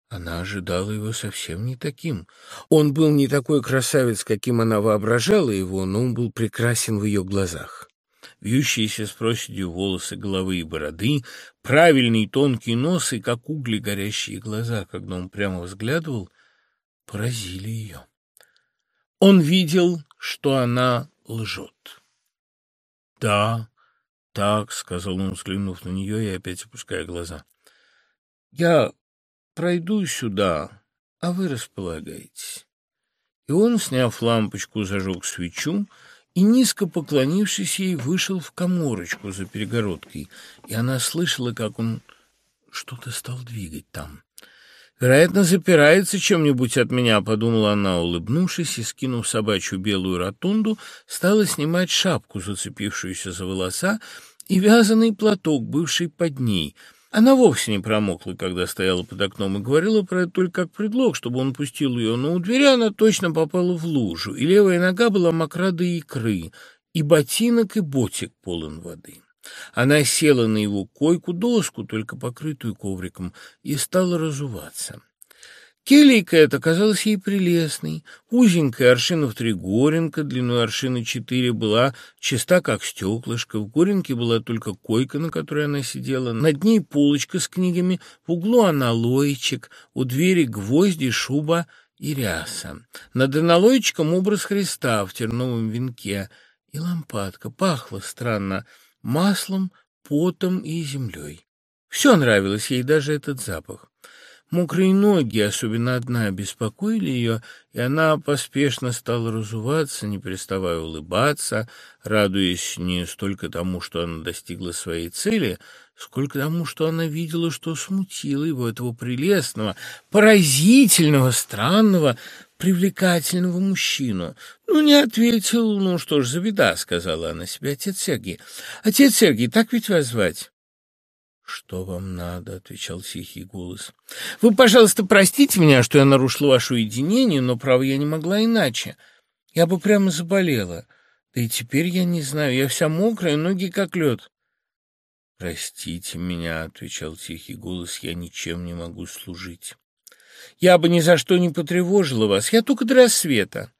Она ожидала его совсем не таким. Он был не такой красавец, каким она воображала его, но он был прекрасен в ее глазах вьющиеся с проседью волосы головы и бороды, правильный тонкий нос и, как угли, горящие глаза, когда он прямо взглядывал, поразили ее. Он видел, что она лжет. «Да, так», — сказал он, взглянув на нее и опять опуская глаза. «Я пройду сюда, а вы располагаетесь». И он, сняв лампочку, зажег свечу, — и, низко поклонившись ей, вышел в коморочку за перегородкой, и она слышала, как он что-то стал двигать там. «Вероятно, запирается чем-нибудь от меня», — подумала она, улыбнувшись и, скинув собачью белую ротунду, стала снимать шапку, зацепившуюся за волоса, и вязаный платок, бывший под ней — она вовсе не промокла, когда стояла под окном, и говорила про это только как предлог, чтобы он пустил ее, но у двери она точно попала в лужу, и левая нога была мокра до икры, и ботинок, и ботик полон воды. Она села на его койку, доску, только покрытую ковриком, и стала разуваться. Келейка эта казалась ей прелестной. Узенькая аршинов три горенка, длиной аршины четыре, была чиста, как стеклышко. В горенке была только койка, на которой она сидела. Над ней полочка с книгами, в углу аналоечек, у двери гвозди, шуба и ряса. Над аналоечком образ Христа в терновом венке и лампадка. Пахло странно маслом, потом и землей. Все нравилось ей, даже этот запах. Мокрые ноги, особенно одна, беспокоили ее, и она поспешно стала разуваться, не переставая улыбаться, радуясь не столько тому, что она достигла своей цели, сколько тому, что она видела, что смутило его, этого прелестного, поразительного, странного, привлекательного мужчину. Ну, не ответил, ну что ж за беда, сказала она себе, отец Сергий. Отец Сергий, так ведь вас звать? «Что вам надо?» — отвечал тихий голос. «Вы, пожалуйста, простите меня, что я нарушила ваше уединение, но, право, я не могла иначе. Я бы прямо заболела. Да и теперь я не знаю, я вся мокрая, ноги как лед». «Простите меня», — отвечал тихий голос, — «я ничем не могу служить». «Я бы ни за что не потревожила вас, я только до рассвета».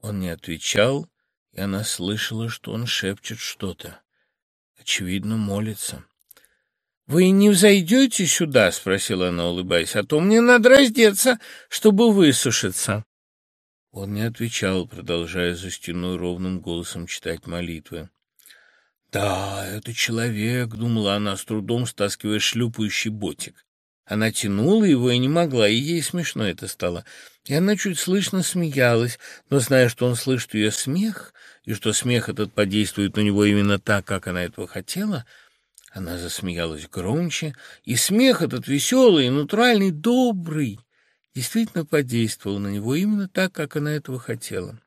Он не отвечал, и она слышала, что он шепчет что-то. Очевидно, молится. «Вы не взойдете сюда?» — спросила она, улыбаясь. «А то мне надо раздеться, чтобы высушиться». Он не отвечал, продолжая за стеной ровным голосом читать молитвы. «Да, это человек», — думала она, с трудом стаскивая шлюпающий ботик. Она тянула его и не могла, и ей смешно это стало. И она чуть слышно смеялась, но, зная, что он слышит ее смех, и что смех этот подействует на него именно так, как она этого хотела, — она засмеялась громче, и смех этот веселый, натуральный, добрый, действительно подействовал на него именно так, как она этого хотела.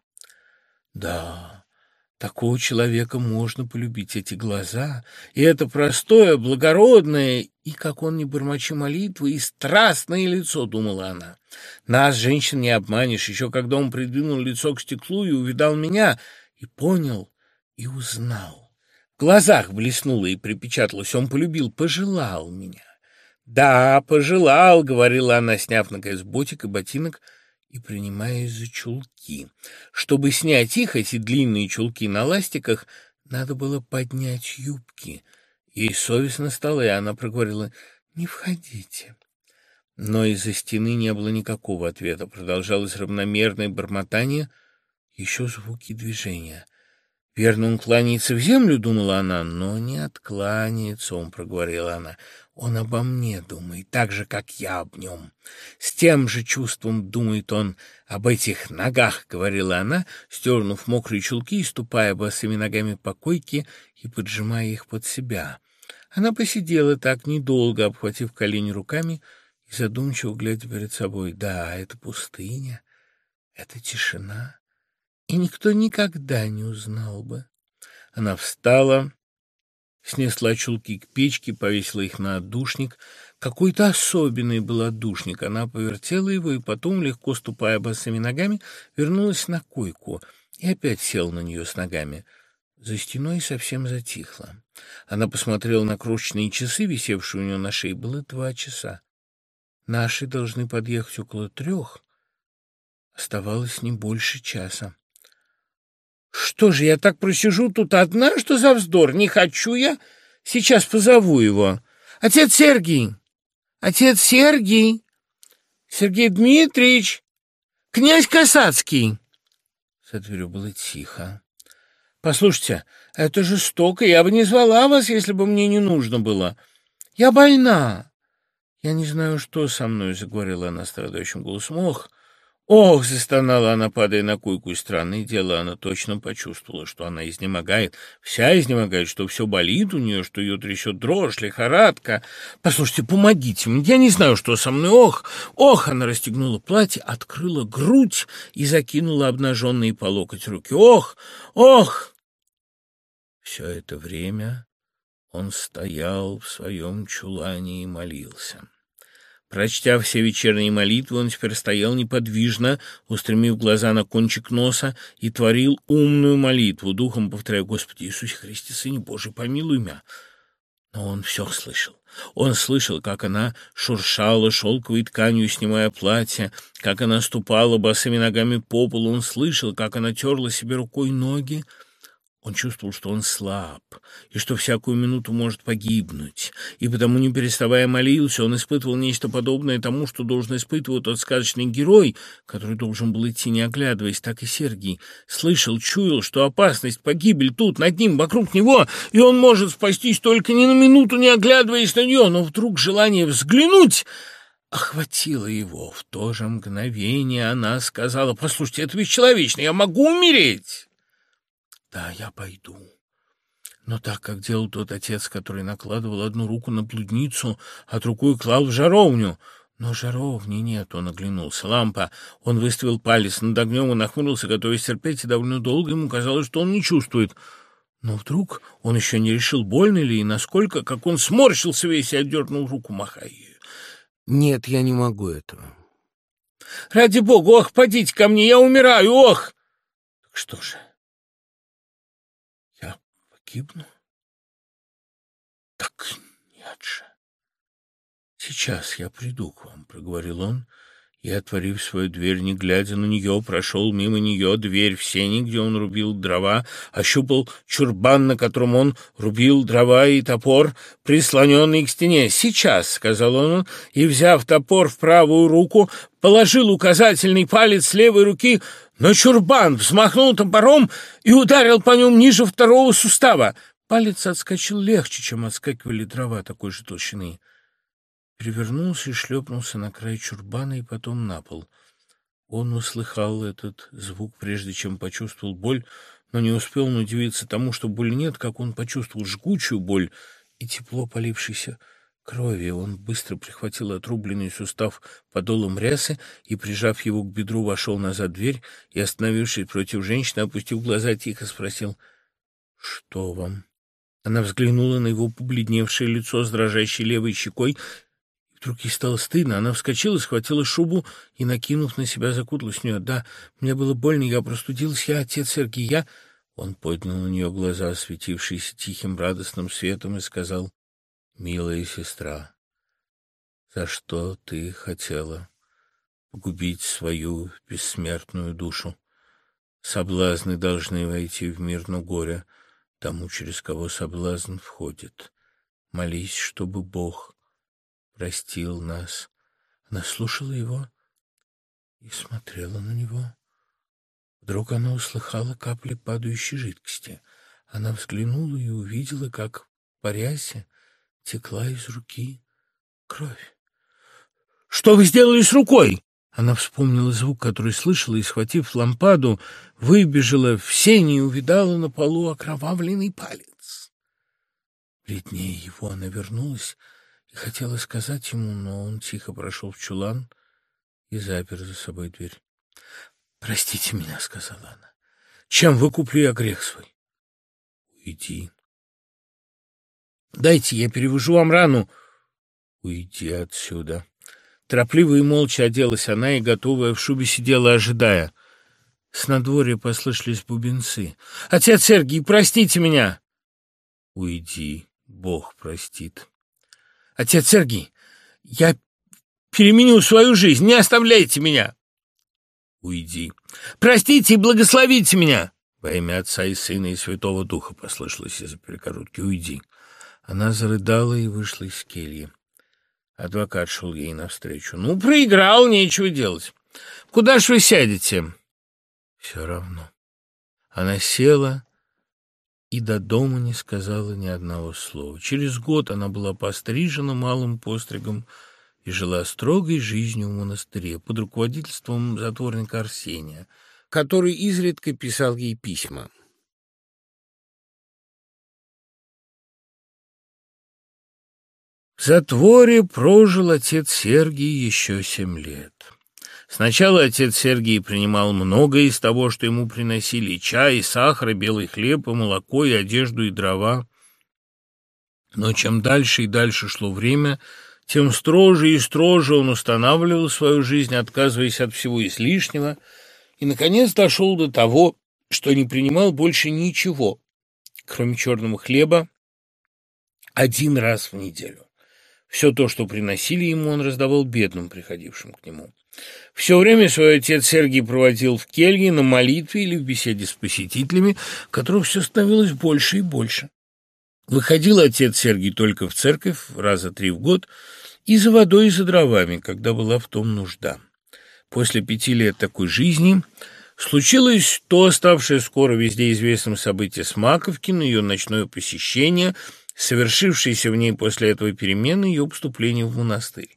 Да, такого человека можно полюбить, эти глаза, и это простое, благородное, и, как он не бормочи молитвы, и страстное лицо, думала она. Нас, женщин, не обманешь, еще когда он придвинул лицо к стеклу и увидал меня, и понял, и узнал. Глазах блеснуло и припечаталось. Он полюбил, пожелал меня. «Да, пожелал», — говорила она, сняв, наконец, ботик и ботинок и принимаясь за чулки. Чтобы снять их, эти длинные чулки на ластиках, надо было поднять юбки. Ей совестно стало, и она проговорила «Не входите». Но из-за стены не было никакого ответа. Продолжалось равномерное бормотание, еще звуки движения — Верно, он кланяется в землю, думала она, но не откланяется, он проговорила она. Он обо мне думает, так же, как я об нем. С тем же чувством думает он об этих ногах, говорила она, стернув мокрые чулки и ступая босыми ногами по койке и поджимая их под себя. Она посидела так недолго, обхватив колени руками и задумчиво глядя перед собой. Да, это пустыня, это тишина и никто никогда не узнал бы. Она встала, снесла чулки к печке, повесила их на отдушник. Какой-то особенный был отдушник. Она повертела его и потом, легко ступая босыми ногами, вернулась на койку и опять села на нее с ногами. За стеной совсем затихло. Она посмотрела на крошечные часы, висевшие у нее на шее. Было два часа. Наши должны подъехать около трех. Оставалось не больше часа. Что же, я так просижу тут одна, что за вздор? Не хочу я. Сейчас позову его. Отец Сергий! Отец Сергий! Сергей Дмитриевич! Князь Касацкий! За дверью было тихо. Послушайте, это жестоко. Я бы не звала вас, если бы мне не нужно было. Я больна. Я не знаю, что со мной, — заговорила она страдающим голосом. Ох, «Ох!» — застонала она, падая на койку, и странное дело, она точно почувствовала, что она изнемогает, вся изнемогает, что все болит у нее, что ее трясет дрожь, лихорадка. «Послушайте, помогите мне, я не знаю, что со мной, ох! Ох!» Она расстегнула платье, открыла грудь и закинула обнаженные по локоть руки. «Ох! Ох!» Все это время он стоял в своем чулане и молился. Прочтя все вечерние молитвы, он теперь стоял неподвижно, устремив глаза на кончик носа, и творил умную молитву, духом повторяя «Господи Иисусе Христе, Сыне Божий, помилуй меня». Но он все слышал. Он слышал, как она шуршала шелковой тканью, снимая платье, как она ступала босыми ногами по полу. Он слышал, как она терла себе рукой ноги, он чувствовал, что он слаб, и что всякую минуту может погибнуть, и потому, не переставая молился, он испытывал нечто подобное тому, что должен испытывать тот сказочный герой, который должен был идти, не оглядываясь, так и Сергий. Слышал, чуял, что опасность, погибель тут, над ним, вокруг него, и он может спастись только ни на минуту, не оглядываясь на нее, но вдруг желание взглянуть охватило его. В то же мгновение она сказала, «Послушайте, это ведь человечно, я могу умереть!» «Да, я пойду». Но так, как делал тот отец, который накладывал одну руку на блудницу, а другую клал в жаровню. Но жаровни нет, он оглянулся. Лампа. Он выставил палец над огнем и нахмурился, готовясь терпеть, и довольно долго ему казалось, что он не чувствует. Но вдруг он еще не решил, больно ли и насколько, как он сморщился весь и отдернул руку, махая ею. «Нет, я не могу этого». «Ради бога, ох, подите ко мне, я умираю, ох!» «Так что же, погибну?» «Так нет же». «Сейчас я приду к вам», — проговорил он, — и, отворив свою дверь, не глядя на нее, прошел мимо нее дверь в сене, где он рубил дрова, ощупал чурбан, на котором он рубил дрова и топор, прислоненный к стене. «Сейчас», — сказал он, и, взяв топор в правую руку, положил указательный палец левой руки на чурбан, взмахнул топором и ударил по нему ниже второго сустава. Палец отскочил легче, чем отскакивали дрова такой же толщины перевернулся и шлепнулся на край чурбана и потом на пол. Он услыхал этот звук, прежде чем почувствовал боль, но не успел удивиться тому, что боли нет, как он почувствовал жгучую боль и тепло полившейся крови. Он быстро прихватил отрубленный сустав подолом рясы и, прижав его к бедру, вошел назад в дверь и, остановившись против женщины, опустив глаза, тихо спросил «Что вам?». Она взглянула на его побледневшее лицо с дрожащей левой щекой Вдруг ей стало стыдно. Она вскочила, схватила шубу и, накинув на себя, закуталась в нее. «Да, мне было больно, я простудилась. Я отец Сергей, я...» Он поднял на нее глаза, осветившиеся тихим радостным светом, и сказал, «Милая сестра, за что ты хотела погубить свою бессмертную душу? Соблазны должны войти в мир, но горе тому, через кого соблазн входит. Молись, чтобы Бог простил нас. Она слушала его и смотрела на него. Вдруг она услыхала капли падающей жидкости. Она взглянула и увидела, как по рясе текла из руки кровь. «Что вы сделали с рукой?» Она вспомнила звук, который слышала, и, схватив лампаду, выбежала в сень и увидала на полу окровавленный палец. Бледнее его она вернулась и хотела сказать ему, но он тихо прошел в чулан и запер за собой дверь. «Простите меня», — сказала она. «Чем выкуплю я грех свой?» «Уйди». «Дайте, я перевяжу вам рану». «Уйди отсюда». Торопливо и молча оделась она и, готовая в шубе, сидела, ожидая. С надворья послышались бубенцы. «Отец Сергий, простите меня!» «Уйди, Бог простит». Отец Сергий, я переменю свою жизнь, не оставляйте меня. Уйди. Простите и благословите меня. Во имя Отца и Сына и Святого Духа послышалось из-за перегородки. Уйди. Она зарыдала и вышла из кельи. Адвокат шел ей навстречу. «Ну, проиграл, нечего делать. Куда ж вы сядете?» «Все равно». Она села и до дома не сказала ни одного слова. Через год она была пострижена малым постригом и жила строгой жизнью в монастыре под руководительством затворника Арсения, который изредка писал ей письма. В затворе прожил отец Сергий еще семь лет. Сначала отец Сергий принимал многое из того, что ему приносили, чай, и сахар, и белый хлеб, и молоко, и одежду, и дрова. Но чем дальше и дальше шло время, тем строже и строже он устанавливал свою жизнь, отказываясь от всего излишнего, и, наконец, дошел до того, что не принимал больше ничего, кроме черного хлеба, один раз в неделю. Все то, что приносили ему, он раздавал бедным, приходившим к нему. Все время свой отец Сергий проводил в келье, на молитве или в беседе с посетителями, которых все становилось больше и больше. Выходил отец Сергий только в церковь раза три в год и за водой, и за дровами, когда была в том нужда. После пяти лет такой жизни случилось то, оставшее скоро везде известным событие с Маковкино, ее ночное посещение, совершившееся в ней после этого перемены ее поступление в монастырь.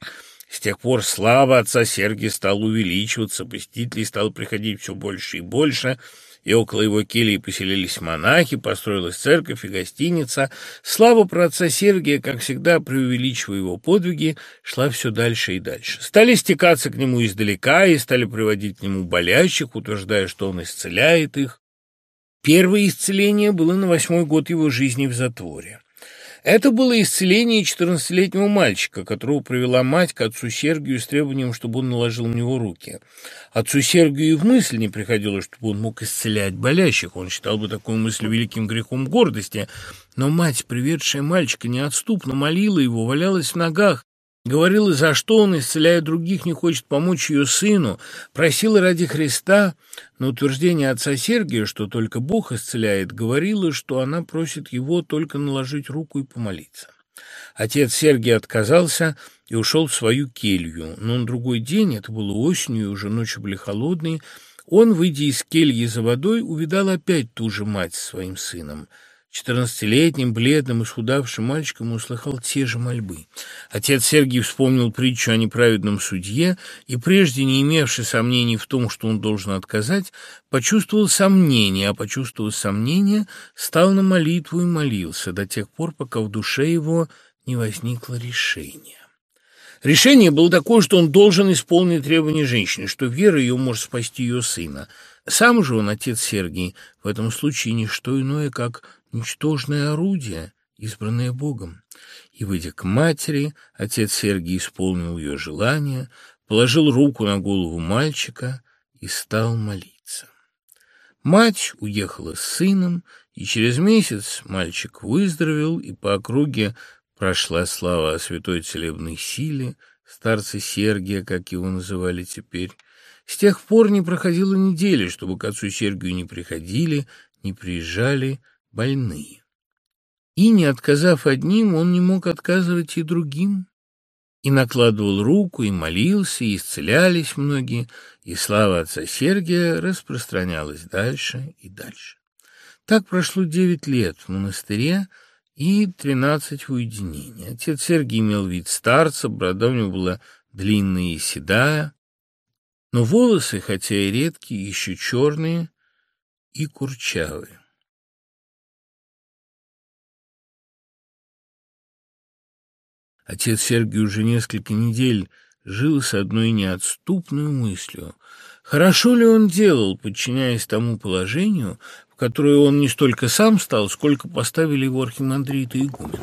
С тех пор слава отца Сергия стала увеличиваться, посетителей стало приходить все больше и больше — и около его кельи поселились монахи, построилась церковь и гостиница. Слава про отца Сергия, как всегда, преувеличивая его подвиги, шла все дальше и дальше. Стали стекаться к нему издалека и стали приводить к нему болящих, утверждая, что он исцеляет их. Первое исцеление было на восьмой год его жизни в затворе. Это было исцеление четырнадцатилетнего мальчика, которого привела мать к отцу Сергию с требованием, чтобы он наложил на него руки. Отцу Сергию и в мысль не приходило, чтобы он мог исцелять болящих. Он считал бы такую мысль великим грехом гордости. Но мать, приведшая мальчика, неотступно молила его, валялась в ногах, Говорила, за что он, исцеляя других, не хочет помочь ее сыну, просила ради Христа, но утверждение отца Сергия, что только Бог исцеляет, говорила, что она просит его только наложить руку и помолиться. Отец Сергий отказался и ушел в свою келью, но на другой день, это было осенью, уже ночи были холодные, он, выйдя из кельи за водой, увидал опять ту же мать со своим сыном – Четырнадцатилетним, бледным и схудавшим мальчиком услыхал те же мольбы. Отец Сергий вспомнил притчу о неправедном судье и, прежде не имевший сомнений в том, что он должен отказать, почувствовал сомнение, а почувствовав сомнение, стал на молитву и молился до тех пор, пока в душе его не возникло решение. Решение было такое, что он должен исполнить требования женщины, что вера ее может спасти ее сына. Сам же он, отец Сергий, в этом случае не что иное, как ничтожное орудие, избранное Богом. И, выйдя к матери, отец Сергий исполнил ее желание, положил руку на голову мальчика и стал молиться. Мать уехала с сыном, и через месяц мальчик выздоровел, и по округе прошла слава о святой целебной силе, старца Сергия, как его называли теперь. С тех пор не проходило недели, чтобы к отцу Сергию не приходили, не приезжали, больные. И, не отказав одним, он не мог отказывать и другим. И накладывал руку, и молился, и исцелялись многие, и слава отца Сергия распространялась дальше и дальше. Так прошло девять лет в монастыре и тринадцать в уединении. Отец Сергий имел вид старца, борода у него была длинная и седая, но волосы, хотя и редкие, еще черные и курчавые. Отец Сергий уже несколько недель жил с одной неотступной мыслью. Хорошо ли он делал, подчиняясь тому положению, в которое он не столько сам стал, сколько поставили его архимандрит и игумен?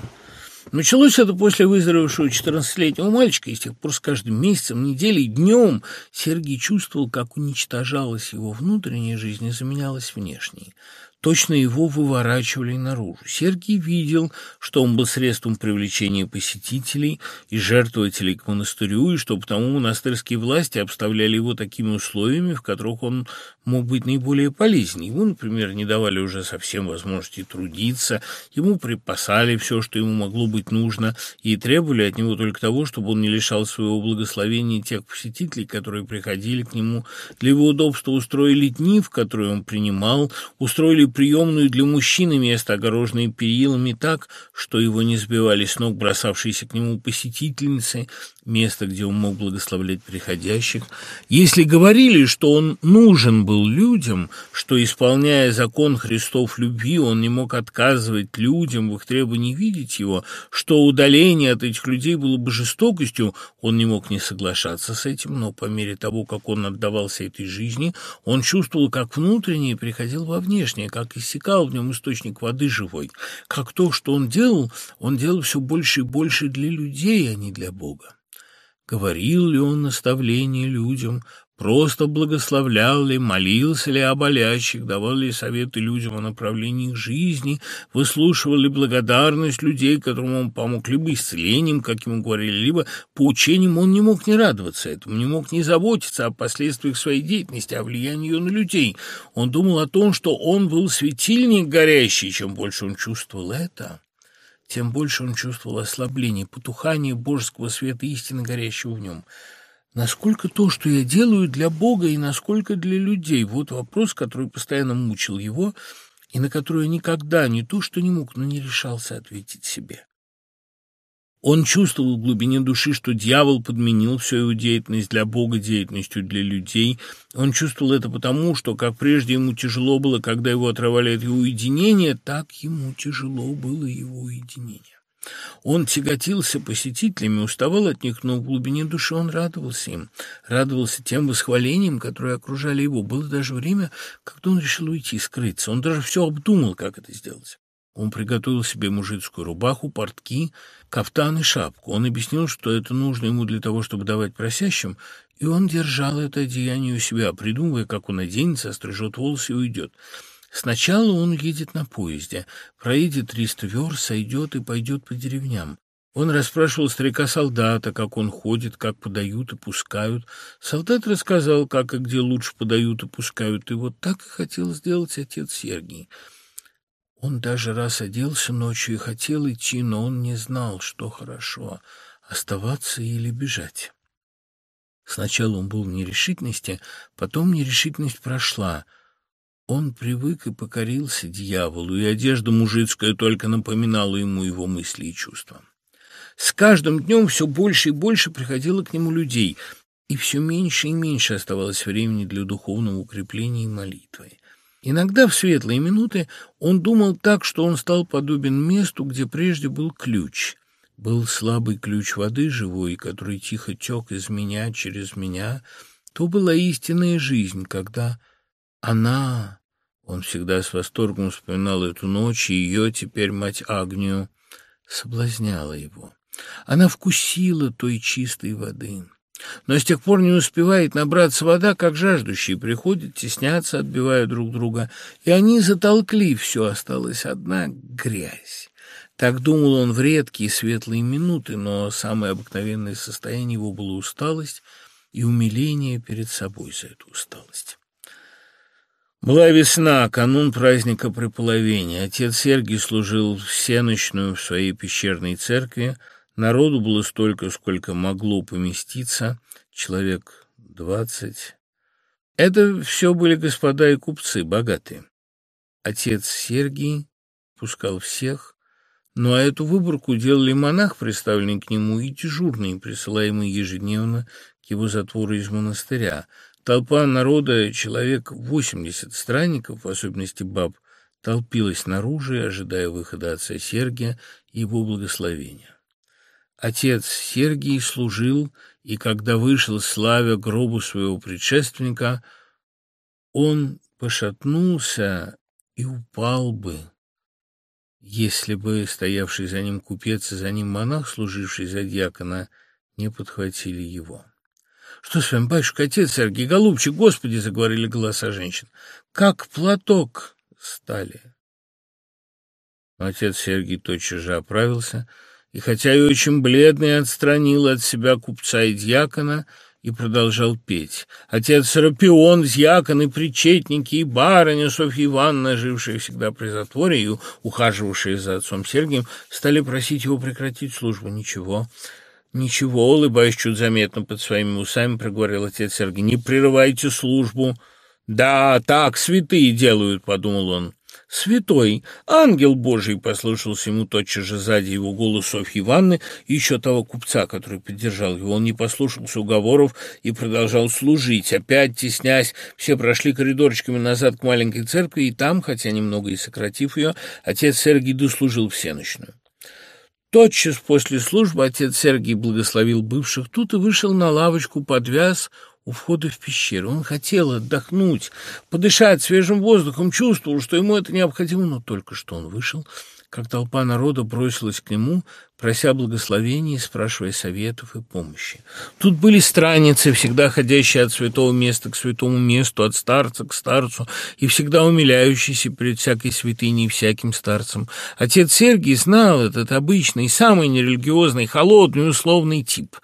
Началось это после выздоровевшего 14-летнего мальчика, и с тех пор с каждым месяцем, неделей, днем Сергий чувствовал, как уничтожалась его внутренняя жизнь и заменялась внешней. Точно его выворачивали наружу. Сергий видел, что он был средством привлечения посетителей и жертвователей к монастырю, и что потому монастырские власти обставляли его такими условиями, в которых он мог быть наиболее полезен. Ему, например, не давали уже совсем возможности трудиться, ему припасали все, что ему могло быть нужно, и требовали от него только того, чтобы он не лишал своего благословения тех посетителей, которые приходили к нему. Для его удобства устроили дни, в которые он принимал, устроили приемную для мужчины место, огороженное перилами так, что его не сбивали с ног бросавшиеся к нему посетительницы, место, где он мог благословлять приходящих. Если говорили, что он нужен был людям, что, исполняя закон Христов любви, он не мог отказывать людям в их требовании видеть его, что удаление от этих людей было бы жестокостью, он не мог не соглашаться с этим, но по мере того, как он отдавался этой жизни, он чувствовал, как внутреннее приходил во внешнее, как иссякал в нем источник воды живой, как то, что он делал, он делал все больше и больше для людей, а не для Бога. Говорил ли он наставление людям, просто благословлял ли, молился ли о болящих, давал ли советы людям о направлении жизни, выслушивал ли благодарность людей, которым он помог, либо исцелением, как ему говорили, либо поучением, он не мог не радоваться этому, не мог не заботиться о последствиях своей деятельности, о влиянии ее на людей. Он думал о том, что он был светильник горящий, чем больше он чувствовал это тем больше он чувствовал ослабление, потухание божеского света истины, горящего в нем. Насколько то, что я делаю для Бога, и насколько для людей? Вот вопрос, который постоянно мучил его, и на который никогда не то, что не мог, но не решался ответить себе. Он чувствовал в глубине души, что дьявол подменил всю его деятельность для Бога деятельностью для людей. Он чувствовал это потому, что, как прежде ему тяжело было, когда его отрывали от его уединения, так ему тяжело было его уединение. Он тяготился посетителями, уставал от них, но в глубине души он радовался им, радовался тем восхвалениям, которые окружали его. Было даже время, когда он решил уйти, скрыться. Он даже все обдумал, как это сделать. Он приготовил себе мужицкую рубаху, портки, кафтан и шапку. Он объяснил, что это нужно ему для того, чтобы давать просящим, и он держал это одеяние у себя, придумывая, как он оденется, острижет волосы и уйдет. Сначала он едет на поезде, проедет триста верст, сойдет и пойдет по деревням. Он расспрашивал старика-солдата, как он ходит, как подают и пускают. Солдат рассказал, как и где лучше подают и пускают, и вот так и хотел сделать отец Сергий. Он даже раз оделся ночью и хотел идти, но он не знал, что хорошо — оставаться или бежать. Сначала он был в нерешительности, потом нерешительность прошла. Он привык и покорился дьяволу, и одежда мужицкая только напоминала ему его мысли и чувства. С каждым днем все больше и больше приходило к нему людей, и все меньше и меньше оставалось времени для духовного укрепления и молитвы. Иногда в светлые минуты он думал так, что он стал подобен месту, где прежде был ключ. Был слабый ключ воды живой, который тихо тек из меня через меня. То была истинная жизнь, когда она... Он всегда с восторгом вспоминал эту ночь, и ее теперь мать Агнию соблазняла его. Она вкусила той чистой воды. Но с тех пор не успевает набраться вода, как жаждущие приходят, теснятся, отбивая друг друга, и они затолкли все, осталась одна грязь. Так думал он в редкие светлые минуты, но самое обыкновенное состояние его было усталость и умиление перед собой за эту усталость. Была весна, канун праздника преполовения. Отец Сергий служил всеночную в своей пещерной церкви, Народу было столько, сколько могло поместиться, человек двадцать. Это все были господа и купцы, богатые. Отец Сергий пускал всех, ну а эту выборку делали монах, представленный к нему, и дежурный, присылаемый ежедневно к его затвору из монастыря. Толпа народа, человек восемьдесят странников, в особенности баб, толпилась снаружи, ожидая выхода отца Сергия и его благословения. Отец Сергий служил, и когда вышел, славя гробу своего предшественника, он пошатнулся и упал бы, если бы стоявший за ним купец и за ним монах, служивший за дьякона, не подхватили его. — Что с вами, батюшка, отец Сергий, голубчик, Господи, — заговорили голоса женщин, — как платок стали. Отец Сергий тотчас же оправился — и хотя и очень бледный, отстранил от себя купца и дьякона и продолжал петь. Отец Рапион, дьякон и причетники, и барыня Софья Ивановна, жившая всегда при затворе и ухаживавшая за отцом Сергием, стали просить его прекратить службу. Ничего, ничего, улыбаясь чуть заметно под своими усами, проговорил отец Сергий, не прерывайте службу. «Да, так святые делают», — подумал он. «Святой, ангел Божий!» — послышался ему тотчас же сзади его голос Софьи Ивановны и еще того купца, который поддержал его. Он не послушался уговоров и продолжал служить. Опять, теснясь, все прошли коридорчиками назад к маленькой церкви, и там, хотя немного и сократив ее, отец Сергий дослужил всеночную. Тотчас после службы отец Сергий благословил бывших тут и вышел на лавочку, подвяз, у входа в пещеру. Он хотел отдохнуть, подышать свежим воздухом, чувствовал, что ему это необходимо, но только что он вышел, как толпа народа бросилась к нему, прося благословения и спрашивая советов и помощи. Тут были страницы, всегда ходящие от святого места к святому месту, от старца к старцу, и всегда умиляющиеся перед всякой святыней и всяким старцем. Отец Сергий знал этот обычный, самый нерелигиозный, холодный, условный тип.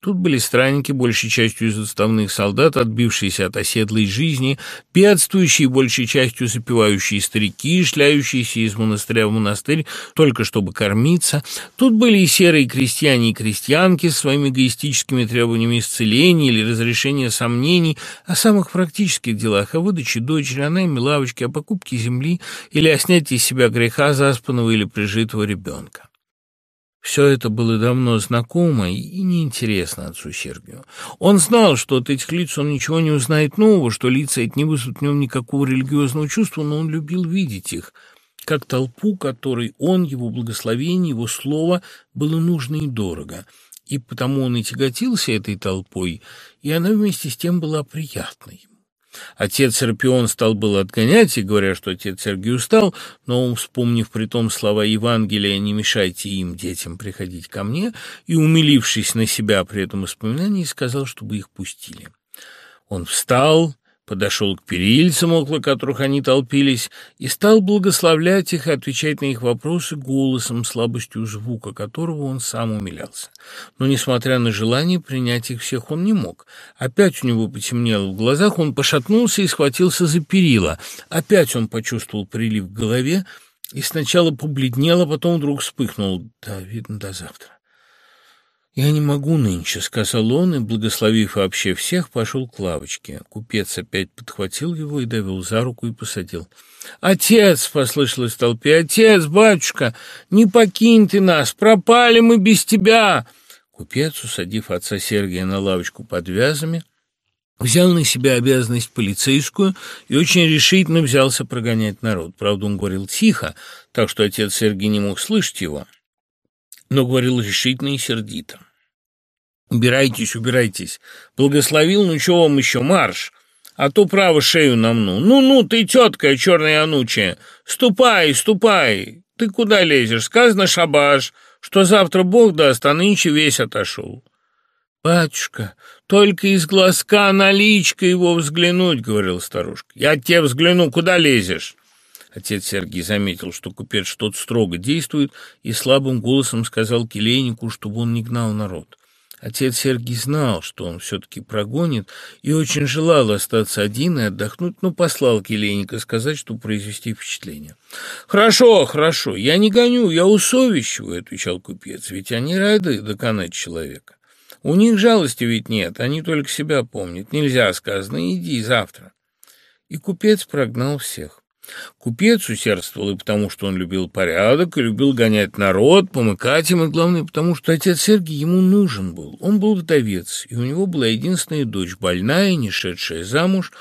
Тут были странники, большей частью из отставных солдат, отбившиеся от оседлой жизни, бедствующие, большей частью запивающие старики, шляющиеся из монастыря в монастырь, только чтобы кормиться. Тут были и серые крестьяне и крестьянки с своими эгоистическими требованиями исцеления или разрешения сомнений о самых практических делах, о выдаче дочери, о найме лавочки, о покупке земли или о снятии с себя греха заспанного или прижитого ребенка. Все это было давно знакомо и неинтересно отцу Сергию. Он знал, что от этих лиц он ничего не узнает нового, что лица эти не вызовут в нем никакого религиозного чувства, но он любил видеть их, как толпу, которой он, его благословение, его слово было нужно и дорого. И потому он и тяготился этой толпой, и она вместе с тем была приятной. Отец Серпион стал было отгонять, и говоря, что отец Сергий устал, но вспомнив при том слова Евангелия «Не мешайте им, детям, приходить ко мне», и, умилившись на себя при этом воспоминании, сказал, чтобы их пустили. Он встал подошел к перильцам, около которых они толпились, и стал благословлять их и отвечать на их вопросы голосом, слабостью звука, которого он сам умилялся. Но, несмотря на желание принять их всех, он не мог. Опять у него потемнело в глазах, он пошатнулся и схватился за перила. Опять он почувствовал прилив в голове и сначала побледнел, а потом вдруг вспыхнул. Да, видно, до завтра. «Я не могу нынче», — сказал он, и, благословив вообще всех, пошел к лавочке. Купец опять подхватил его и довел за руку и посадил. «Отец!» — послышалось в толпе. «Отец, батюшка, не покинь ты нас! Пропали мы без тебя!» Купец, усадив отца Сергия на лавочку под вязами, взял на себя обязанность полицейскую и очень решительно взялся прогонять народ. Правда, он говорил тихо, так что отец Сергий не мог слышать его но говорил решительно и сердито. «Убирайтесь, убирайтесь. Благословил, ну чего вам еще, марш? А то право шею намну. Ну-ну, ты тетка черная анучая. Ступай, ступай. Ты куда лезешь? Сказано шабаш, что завтра Бог даст, а нынче весь отошел». «Батюшка, только из глазка наличка его взглянуть», — говорил старушка. «Я тебе взгляну, куда лезешь?» Отец Сергий заметил, что купец что-то строго действует, и слабым голосом сказал келейнику, чтобы он не гнал народ. Отец Сергий знал, что он все-таки прогонит, и очень желал остаться один и отдохнуть, но послал келейника сказать, чтобы произвести впечатление. «Хорошо, хорошо, я не гоню, я усовещиваю», — отвечал купец, «ведь они рады доконать человека. У них жалости ведь нет, они только себя помнят. Нельзя, сказано, иди завтра». И купец прогнал всех. Купец усердствовал и потому, что он любил порядок, и любил гонять народ, помыкать им, и главное, потому что отец Сергий ему нужен был. Он был вдовец, и у него была единственная дочь, больная, не шедшая замуж,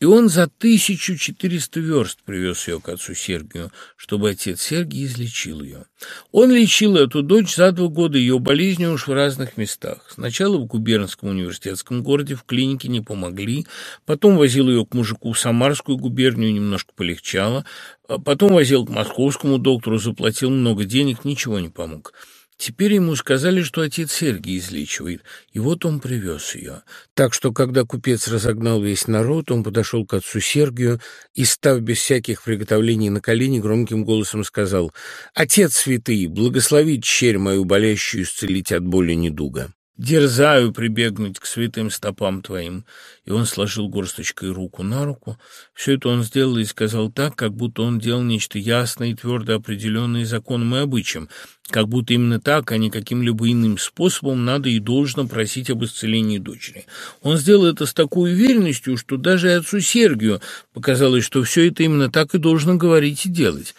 и он за 1400 верст привез ее к отцу Сергию, чтобы отец Сергий излечил ее. Он лечил эту дочь за два года ее болезни уж в разных местах. Сначала в губернском университетском городе, в клинике не помогли, потом возил ее к мужику в Самарскую губернию, немножко полегчало, а потом возил к московскому доктору, заплатил много денег, ничего не помог. Теперь ему сказали, что отец Сергий излечивает, и вот он привез ее. Так что, когда купец разогнал весь народ, он подошел к отцу Сергию и, став без всяких приготовлений на колени, громким голосом сказал «Отец святый, благослови черь мою болящую исцелить от боли недуга» дерзаю прибегнуть к святым стопам твоим». И он сложил горсточкой руку на руку. Все это он сделал и сказал так, как будто он делал нечто ясное и твердо определенное законом и обычаем, как будто именно так, а не каким-либо иным способом надо и должно просить об исцелении дочери. Он сделал это с такой уверенностью, что даже отцу Сергию показалось, что все это именно так и должно говорить и делать.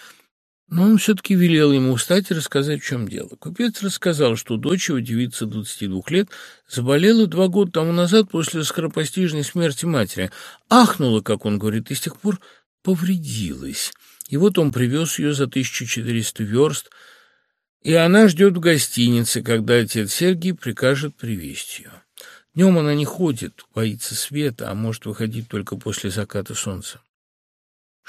Но он все-таки велел ему встать и рассказать, в чем дело. Купец рассказал, что дочь его, девица 22 лет, заболела два года тому назад после скоропостижной смерти матери. Ахнула, как он говорит, и с тех пор повредилась. И вот он привез ее за 1400 верст, и она ждет в гостинице, когда отец Сергий прикажет привезть ее. Днем она не ходит, боится света, а может выходить только после заката солнца.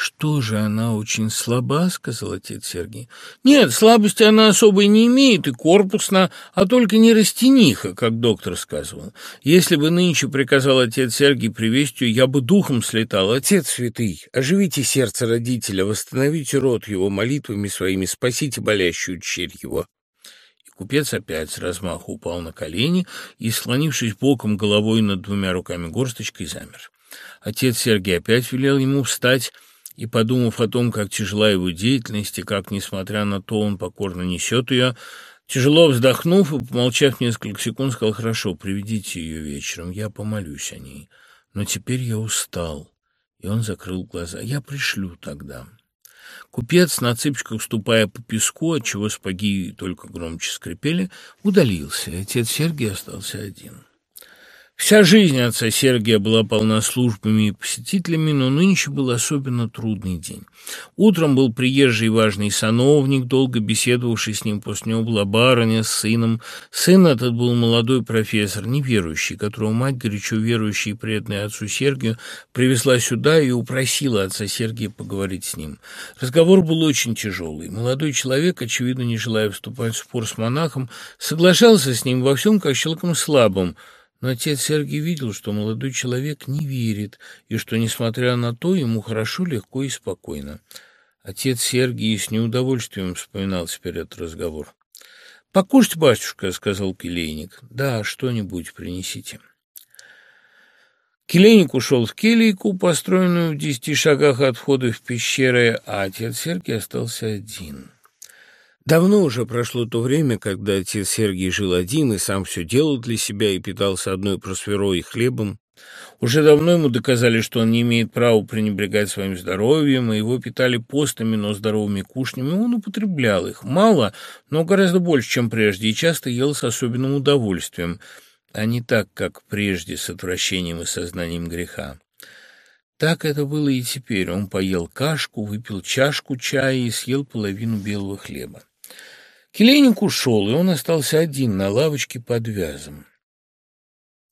«Что же, она очень слаба?» — сказал отец Сергий. «Нет, слабости она особой не имеет, и корпусна, а только не растениха, как доктор сказывал. Если бы нынче приказал отец Сергий привезть я бы духом слетал. Отец святый, оживите сердце родителя, восстановите род его молитвами своими, спасите болящую черь его». И купец опять с размаху упал на колени и, склонившись боком головой над двумя руками горсточкой, замер. Отец Сергий опять велел ему встать, и, подумав о том, как тяжела его деятельность и как, несмотря на то, он покорно несет ее, тяжело вздохнув и, помолчав несколько секунд, сказал, «Хорошо, приведите ее вечером, я помолюсь о ней. Но теперь я устал». И он закрыл глаза. «Я пришлю тогда». Купец, на цыпочках ступая по песку, отчего спаги только громче скрипели, удалился, и отец Сергий остался один. Вся жизнь отца Сергия была полна службами и посетителями, но нынче был особенно трудный день. Утром был приезжий важный сановник, долго беседовавший с ним, после него была барыня с сыном. Сын этот был молодой профессор, неверующий, которого мать, горячо верующая и преданная отцу Сергию, привезла сюда и упросила отца Сергия поговорить с ним. Разговор был очень тяжелый. Молодой человек, очевидно, не желая вступать в спор с монахом, соглашался с ним во всем как человеком слабым, но отец Сергий видел, что молодой человек не верит, и что, несмотря на то, ему хорошо, легко и спокойно. Отец Сергий с неудовольствием вспоминал теперь этот разговор. «Покушать, батюшка», — сказал келейник. «Да, что-нибудь принесите». Келейник ушел в келейку, построенную в десяти шагах от входа в пещеры, а отец Сергий остался один. Давно уже прошло то время, когда отец Сергий жил один и сам все делал для себя и питался одной просверой и хлебом. Уже давно ему доказали, что он не имеет права пренебрегать своим здоровьем, и его питали постными, но здоровыми кушнями. Он употреблял их. Мало, но гораздо больше, чем прежде, и часто ел с особенным удовольствием, а не так, как прежде, с отвращением и сознанием греха. Так это было и теперь. Он поел кашку, выпил чашку чая и съел половину белого хлеба. Келейник ушел, и он остался один на лавочке под вязом.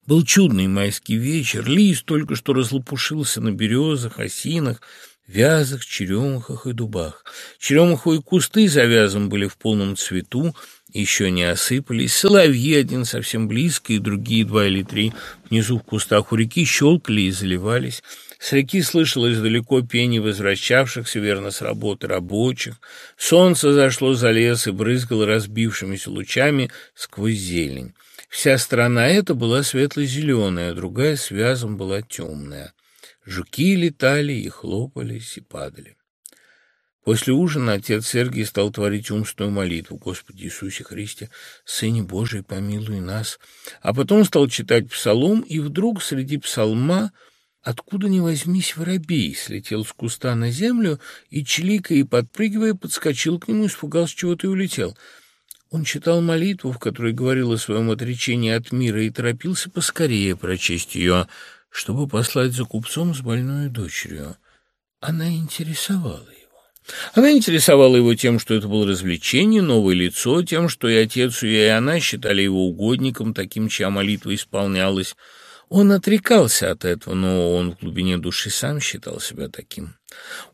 Был чудный майский вечер, лист только что разлопушился на березах, осинах, вязах, черемухах и дубах. Черемуховые кусты за вязом были в полном цвету, еще не осыпались. Соловьи, один совсем близко, и другие два или три внизу в кустах у реки щелкали и заливались. С реки слышалось далеко пение возвращавшихся, верно, с работы рабочих. Солнце зашло за лес и брызгало разбившимися лучами сквозь зелень. Вся страна эта была светло-зеленая, другая с вязом была темная. Жуки летали и хлопались, и падали. После ужина отец Сергий стал творить умственную молитву «Господи Иисусе Христе, Сыне Божий, помилуй нас». А потом стал читать псалом, и вдруг среди псалма Откуда ни возьмись воробей, слетел с куста на землю и, чиликая и подпрыгивая, подскочил к нему, испугался чего-то и улетел. Он читал молитву, в которой говорил о своем отречении от мира, и торопился поскорее прочесть ее, чтобы послать за купцом с больной дочерью. Она интересовала его. Она интересовала его тем, что это было развлечение, новое лицо, тем, что и отец, и она считали его угодником, таким, чья молитва исполнялась. Он отрекался от этого, но он в глубине души сам считал себя таким.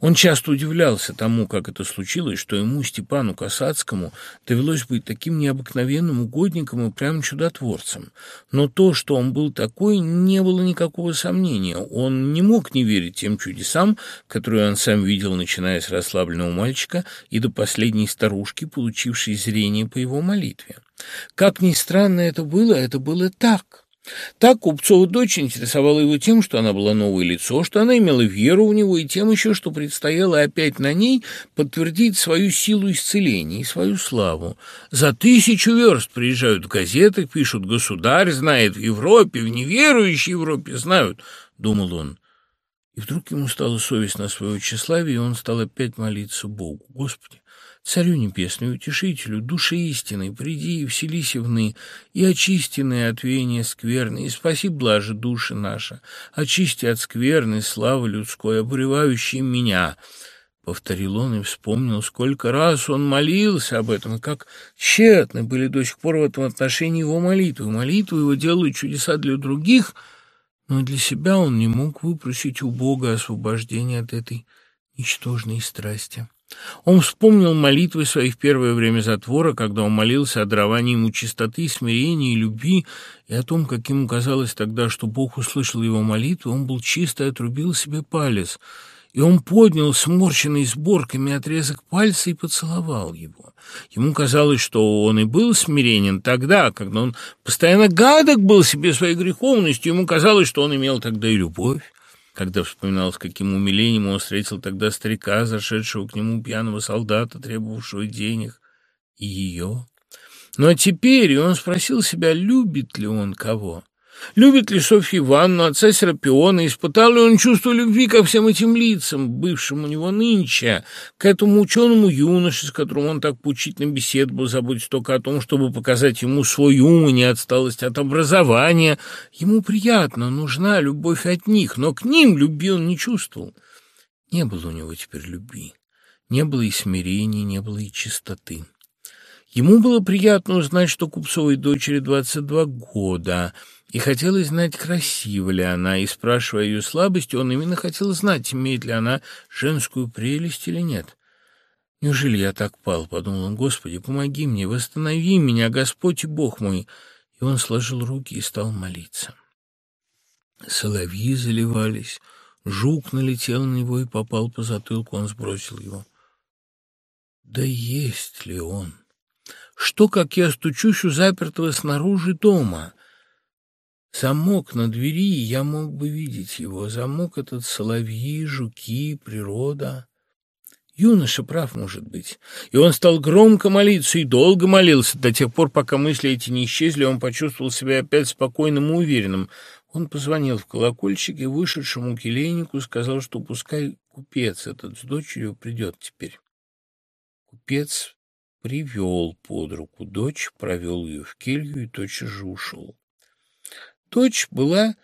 Он часто удивлялся тому, как это случилось, что ему, Степану Касацкому, довелось быть таким необыкновенным угодником и прям чудотворцем. Но то, что он был такой, не было никакого сомнения. Он не мог не верить тем чудесам, которые он сам видел, начиная с расслабленного мальчика и до последней старушки, получившей зрение по его молитве. Как ни странно это было, это было так. Так Купцова дочь интересовала его тем, что она была новое лицо, что она имела веру в него, и тем еще, что предстояло опять на ней подтвердить свою силу исцеления и свою славу. За тысячу верст приезжают в газетах, пишут «Государь знает в Европе, в неверующей Европе знают», — думал он. И вдруг ему стало совестно своего тщеславия, и он стал опять молиться Богу. «Господи, Царю небесный, утешителю, души истины, приди и вселись вны, и очистенные от веяния скверны, и спаси блажи души наши, очисти от скверны славы людской, обуревающей меня». Повторил он и вспомнил, сколько раз он молился об этом, и как тщетны были до сих пор в этом отношении его молитвы. Молитвы его делают чудеса для других, но для себя он не мог выпросить у Бога освобождения от этой ничтожной страсти. Он вспомнил молитвы свои в первое время затвора, когда он молился о даровании ему чистоты, смирения и любви, и о том, как ему казалось тогда, что Бог услышал его молитву, он был чист и отрубил себе палец, и он поднял сморщенный сборками отрезок пальца и поцеловал его. Ему казалось, что он и был смиренен тогда, когда он постоянно гадок был себе своей греховностью, ему казалось, что он имел тогда и любовь когда вспоминал, с каким умилением он встретил тогда старика, зашедшего к нему пьяного солдата, требовавшего денег, и ее. Но теперь он спросил себя, любит ли он кого. Любит ли Софья Ивановну, отца Серапиона, испытал ли он чувство любви ко всем этим лицам, бывшим у него нынче, к этому ученому юноше, с которым он так поучительно беседовал, заботясь только о том, чтобы показать ему свой ум и не отсталость от образования. Ему приятно, нужна любовь от них, но к ним любви он не чувствовал. Не было у него теперь любви, не было и смирения, не было и чистоты. Ему было приятно узнать, что Купцовой дочери 22 года, и хотелось знать, красива ли она, и, спрашивая ее слабости, он именно хотел знать, имеет ли она женскую прелесть или нет. «Неужели я так пал?» — подумал он. «Господи, помоги мне, восстанови меня, Господь и Бог мой!» И он сложил руки и стал молиться. Соловьи заливались, жук налетел на него и попал по затылку, он сбросил его. «Да есть ли он?» Что, как я стучусь у запертого снаружи дома? Замок на двери, я мог бы видеть его. Замок этот соловьи, жуки, природа. Юноша прав, может быть. И он стал громко молиться и долго молился, до тех пор, пока мысли эти не исчезли, он почувствовал себя опять спокойным и уверенным. Он позвонил в колокольчик и вышедшему келейнику сказал, что пускай купец этот с дочерью придет теперь. Купец привел под руку дочь, провел ее в келью и тотчас же ушел. Дочь была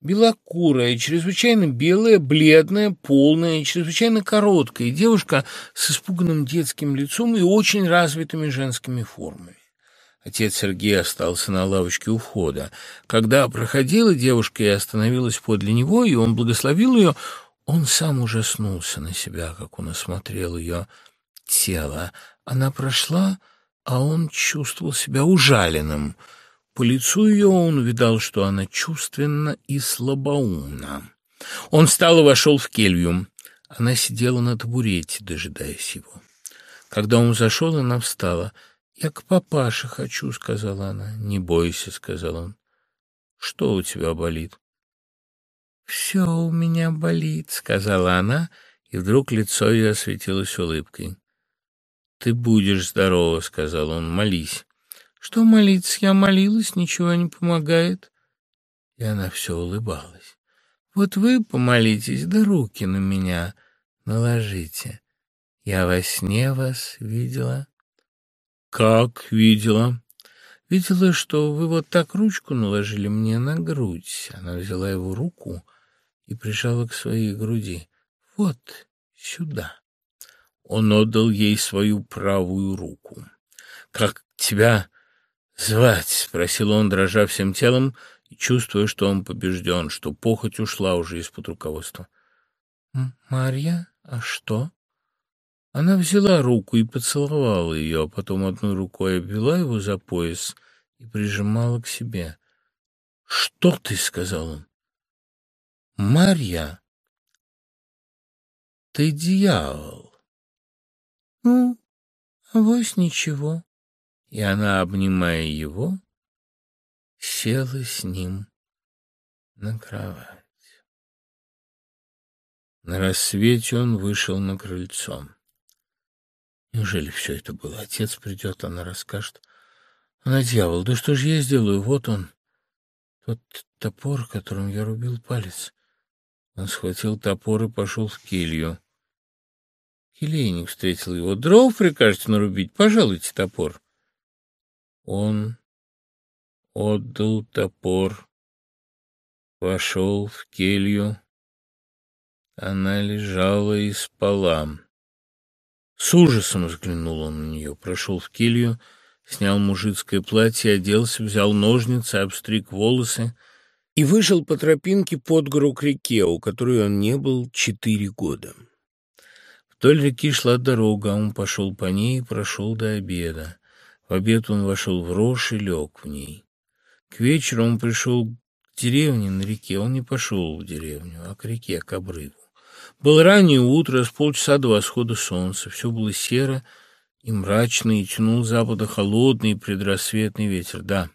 белокурая, чрезвычайно белая, бледная, полная, чрезвычайно короткая, девушка с испуганным детским лицом и очень развитыми женскими формами. Отец Сергей остался на лавочке у входа. Когда проходила девушка и остановилась подле него, и он благословил ее, он сам ужаснулся на себя, как он осмотрел ее тело. Она прошла, а он чувствовал себя ужаленным. По лицу ее он увидал, что она чувственна и слабоумна. Он встал и вошел в келью. Она сидела на табурете, дожидаясь его. Когда он зашел, она встала. «Я к папаше хочу», — сказала она. «Не бойся», — сказал он. «Что у тебя болит?» «Все у меня болит», — сказала она, и вдруг лицо ее осветилось улыбкой. «Ты будешь здорова», — сказал он, — «молись». «Что молиться? Я молилась, ничего не помогает». И она все улыбалась. «Вот вы помолитесь, да руки на меня наложите. Я во сне вас видела». «Как видела?» «Видела, что вы вот так ручку наложили мне на грудь». Она взяла его руку и прижала к своей груди. «Вот сюда». Он отдал ей свою правую руку. «Как тебя звать?» — спросил он, дрожа всем телом и чувствуя, что он побежден, что похоть ушла уже из-под руководства. «Марья? А что?» Она взяла руку и поцеловала ее, а потом одной рукой обвела его за пояс и прижимала к себе. «Что ты?» — сказал он. «Марья, ты дьявол!» «Ну, авось ничего». И она, обнимая его, села с ним на кровать. На рассвете он вышел на крыльцо. Неужели все это было? Отец придет, она расскажет. Она дьявол, да что же я сделаю? Вот он, тот топор, которым я рубил палец. Он схватил топор и пошел в келью. Келейник встретил его. «Дров прикажете нарубить? Пожалуйте топор». Он отдал топор, вошел в келью. Она лежала и спала. С ужасом взглянул он на нее, прошел в келью, снял мужицкое платье, оделся, взял ножницы, обстриг волосы и вышел по тропинке под гору к реке, у которой он не был четыре года. Вдоль реки шла дорога, он пошел по ней и прошел до обеда. В обед он вошел в рожь и лег в ней. К вечеру он пришел к деревне на реке. Он не пошел в деревню, а к реке, к обрыву. Было раннее утро, с полчаса до восхода солнца. Все было серо и мрачно, и тянул запада холодный предрассветный ветер. Да,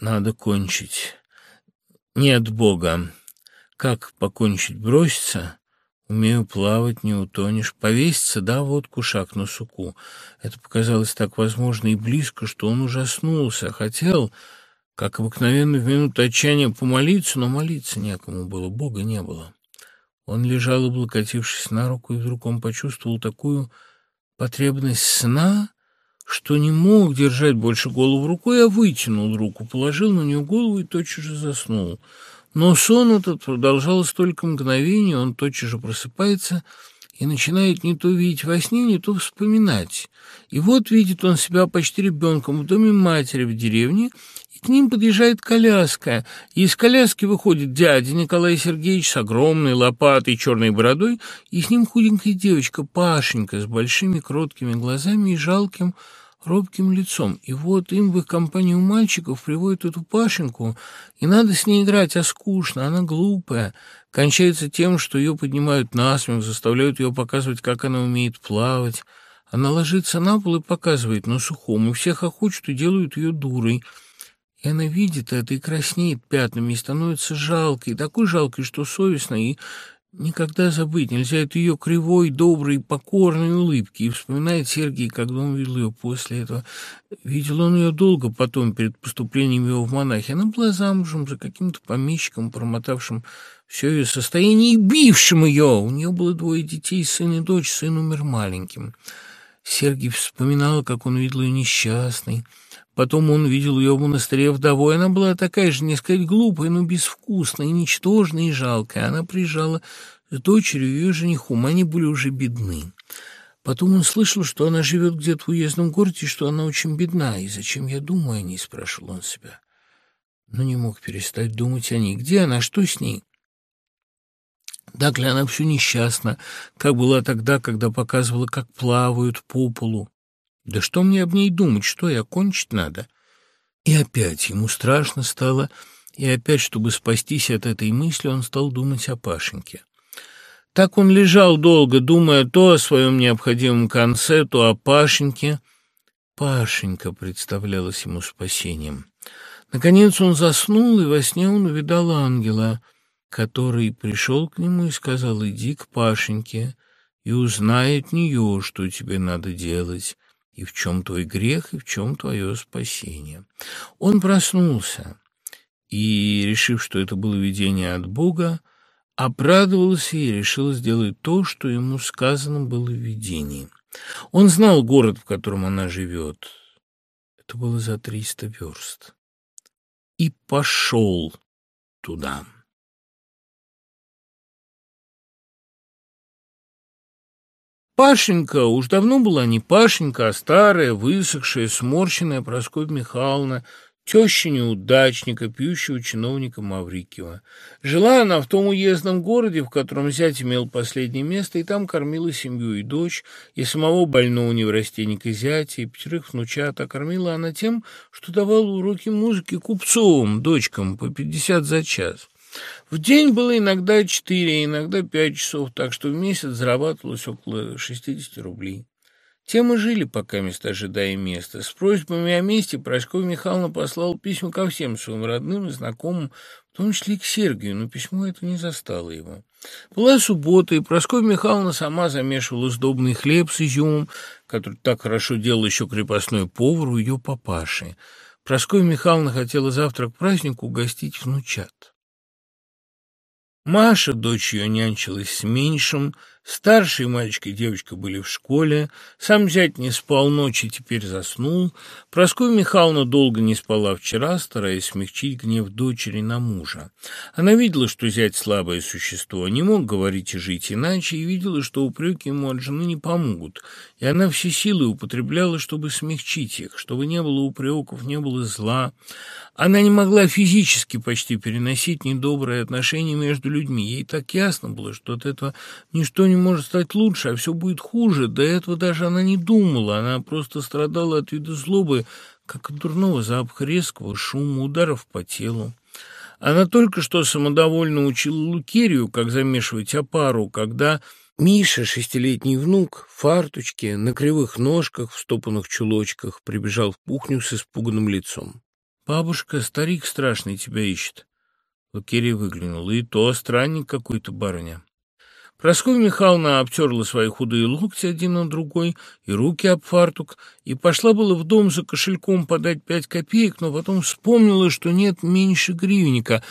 надо кончить. Нет Бога. Как покончить? Броситься? Умею плавать, не утонешь. Повеситься, да, вот кушак на суку. Это показалось так возможно и близко, что он ужаснулся. Хотел, как обыкновенно в минуту отчаяния помолиться, но молиться некому было, Бога не было. Он лежал, облокотившись на руку, и вдруг он почувствовал такую потребность сна, что не мог держать больше голову рукой, а вытянул руку, положил на нее голову и тотчас же заснул. Но сон этот продолжался столько мгновений, он тотчас же просыпается и начинает не то видеть во сне, не то вспоминать. И вот видит он себя почти ребенком в доме матери в деревне, и к ним подъезжает коляска, и из коляски выходит дядя Николай Сергеевич с огромной лопатой и черной бородой, и с ним худенькая девочка Пашенька с большими кроткими глазами и жалким робким лицом. И вот им в их компанию мальчиков приводят эту Пашеньку, и надо с ней играть, а скучно, она глупая. Кончается тем, что ее поднимают на смех, заставляют ее показывать, как она умеет плавать. Она ложится на пол и показывает на сухом, и всех охочут и делают ее дурой. И она видит это и краснеет пятнами, и становится жалкой, такой жалкой, что совестно, и Никогда забыть нельзя эту ее кривой, доброй, покорной улыбки. И вспоминает Сергей, когда он видел ее после этого. Видел он ее долго потом, перед поступлением его в монахи. Она была замужем за каким-то помещиком, промотавшим все ее состояние и бившим ее. У нее было двое детей, сын и дочь, сын умер маленьким. Сергий вспоминал, как он видел ее несчастной, Потом он видел ее в монастыре вдовой. Она была такая же, не сказать, глупая, но безвкусная, ничтожная и жалкая. Она приезжала с дочерью и ее женихом. Они были уже бедны. Потом он слышал, что она живет где-то в уездном городе, что она очень бедна. И зачем я думаю о ней, спрашивал он себя. Но не мог перестать думать о ней. Где она, что с ней? Так ли она все несчастна, как была тогда, когда показывала, как плавают по полу? Да что мне об ней думать, что я кончить надо? И опять ему страшно стало, и опять, чтобы спастись от этой мысли, он стал думать о Пашеньке. Так он лежал долго, думая то о своем необходимом конце, то о Пашеньке. Пашенька представлялась ему спасением. Наконец он заснул, и во сне он увидал ангела, который пришел к нему и сказал, «Иди к Пашеньке и узнай от нее, что тебе надо делать» и в чем твой грех, и в чем твое спасение. Он проснулся и, решив, что это было видение от Бога, обрадовался и решил сделать то, что ему сказано было в видении. Он знал город, в котором она живет. Это было за триста верст. И пошел туда. Пашенька уж давно была не Пашенька, а старая, высохшая, сморщенная Прасковья Михайловна, теща неудачника, пьющего чиновника Маврикиева. Жила она в том уездном городе, в котором зять имел последнее место, и там кормила семью и дочь, и самого больного неврастенника зятя, и пятерых внучат, а кормила она тем, что давала уроки музыки купцовым, дочкам, по пятьдесят за час. В день было иногда четыре, иногда пять часов, так что в месяц зарабатывалось около шестидесяти рублей. Тем и жили, пока место ожидая места. С просьбами о месте Прасковья Михайловна послала письма ко всем своим родным и знакомым, в том числе и к Сергию, но письмо это не застало его. Была суббота, и Прасковья Михайловна сама замешивала сдобный хлеб с изюмом, который так хорошо делал еще крепостной повар у ее папаши. Прасковья Михайловна хотела завтра к празднику угостить внучат. Маша, дочь ее, нянчилась с меньшим, Старший мальчик и девочка были в школе, сам зять не спал ночи, теперь заснул. Прасковья Михайловна долго не спала вчера, стараясь смягчить гнев дочери на мужа. Она видела, что зять слабое существо, не мог говорить и жить иначе, и видела, что упреки ему от жены не помогут, и она все силы употребляла, чтобы смягчить их, чтобы не было упреков, не было зла. Она не могла физически почти переносить недобрые отношения между людьми. Ей так ясно было, что от этого ничто не может стать лучше, а все будет хуже. До этого даже она не думала, она просто страдала от вида злобы, как от дурного запаха, резкого шума, ударов по телу. Она только что самодовольно учила Лукерию, как замешивать опару, когда Миша, шестилетний внук, в фарточке, на кривых ножках, в стопанных чулочках, прибежал в кухню с испуганным лицом. «Бабушка, старик страшный тебя ищет». Лукерия выглянула. «И то странник какой-то, барыня». Прасковья Михайловна обтерла свои худые локти один на другой и руки об фартук, и пошла было в дом за кошельком подать пять копеек, но потом вспомнила, что нет меньше гривенника,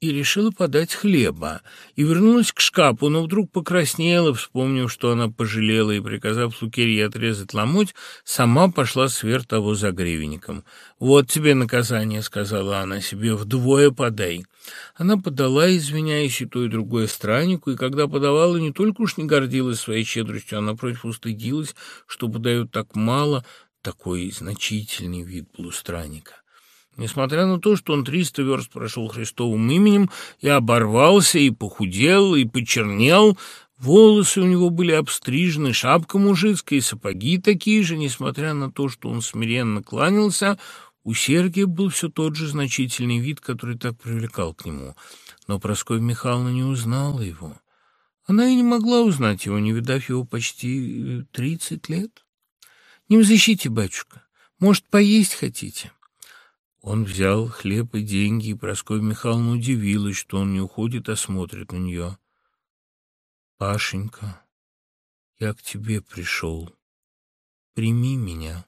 и решила подать хлеба, и вернулась к шкафу, но вдруг покраснела, вспомнив, что она пожалела, и, приказав Лукерье отрезать ломоть, сама пошла сверх того за гривенником. «Вот тебе наказание», — сказала она себе, — «вдвое подай». Она подала, извиняясь, и то, и другое страннику, и когда подавала, не только уж не гордилась своей щедростью, а напротив устыдилась, что подают так мало, такой значительный вид был. Несмотря на то, что он триста верст прошел Христовым именем и оборвался, и похудел, и почернел, волосы у него были обстрижены, шапка мужицкая и сапоги такие же, несмотря на то, что он смиренно кланялся, у Сергия был все тот же значительный вид, который так привлекал к нему. Но Прасковья Михайловна не узнала его. Она и не могла узнать его, не видав его почти тридцать лет. «Не взыщите, батюшка. Может, поесть хотите?» Он взял хлеб и деньги, и Прасковья Михайловна удивилась, что он не уходит, а смотрит на нее. «Пашенька, я к тебе пришел. Прими меня».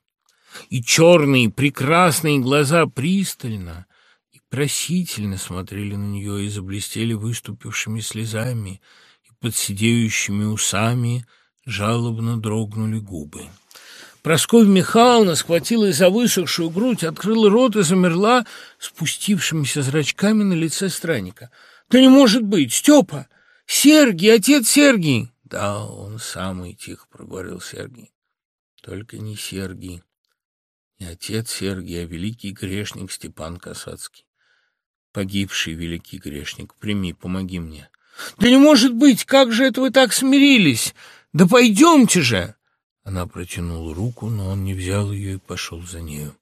И черные прекрасные глаза пристально и просительно смотрели на нее и заблестели выступившими слезами, и под сидеющими усами жалобно дрогнули губы. Прасковья Михайловна схватилась за высохшую грудь, открыла рот и замерла спустившимися зрачками на лице странника. «Да не может быть! Степа! Сергий! Отец Сергий!» «Да, он самый тихо проговорил Сергий. Только не Сергий, не отец а великий грешник Степан Касацкий. Погибший великий грешник, прими, помоги мне». «Да не может быть! Как же это вы так смирились? Да пойдемте же!» Она протянула руку, но он не взял ее и пошел за нею.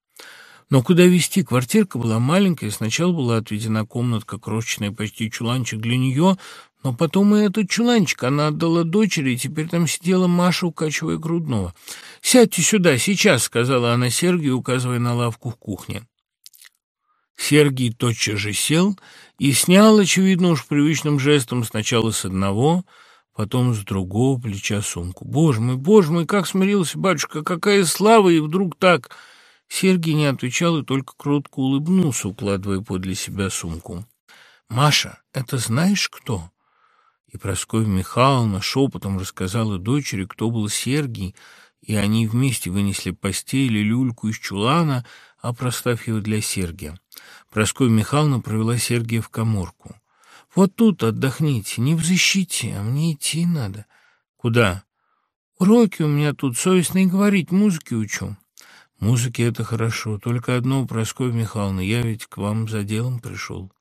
Но куда везти? Квартирка была маленькая, сначала была отведена комнатка, крошечная, почти чуланчик для нее, но потом и этот чуланчик она отдала дочери, и теперь там сидела Маша, укачивая грудного. «Сядьте сюда, сейчас», — сказала она Сергию, указывая на лавку в кухне. Сергий тотчас же сел и снял, очевидно уж привычным жестом, сначала с одного, потом с другого плеча сумку. «Боже мой, боже мой, как смирился батюшка, какая слава!» И вдруг так... Сергий не отвечал и только кротко улыбнулся, укладывая подле себя сумку. «Маша, это знаешь кто?» И Прасковья Михайловна шепотом рассказала дочери, кто был Сергий, и они вместе вынесли постель и люльку из чулана, опростав его для Сергия. Прасковья Михайловна провела Сергия в коморку. Вот тут отдохните, не в защите, а мне идти надо. Куда? Уроки у меня тут, совестно и говорить, музыки учу. Музыки — это хорошо, только одно, Прасковья Михайловна, я ведь к вам за делом пришел.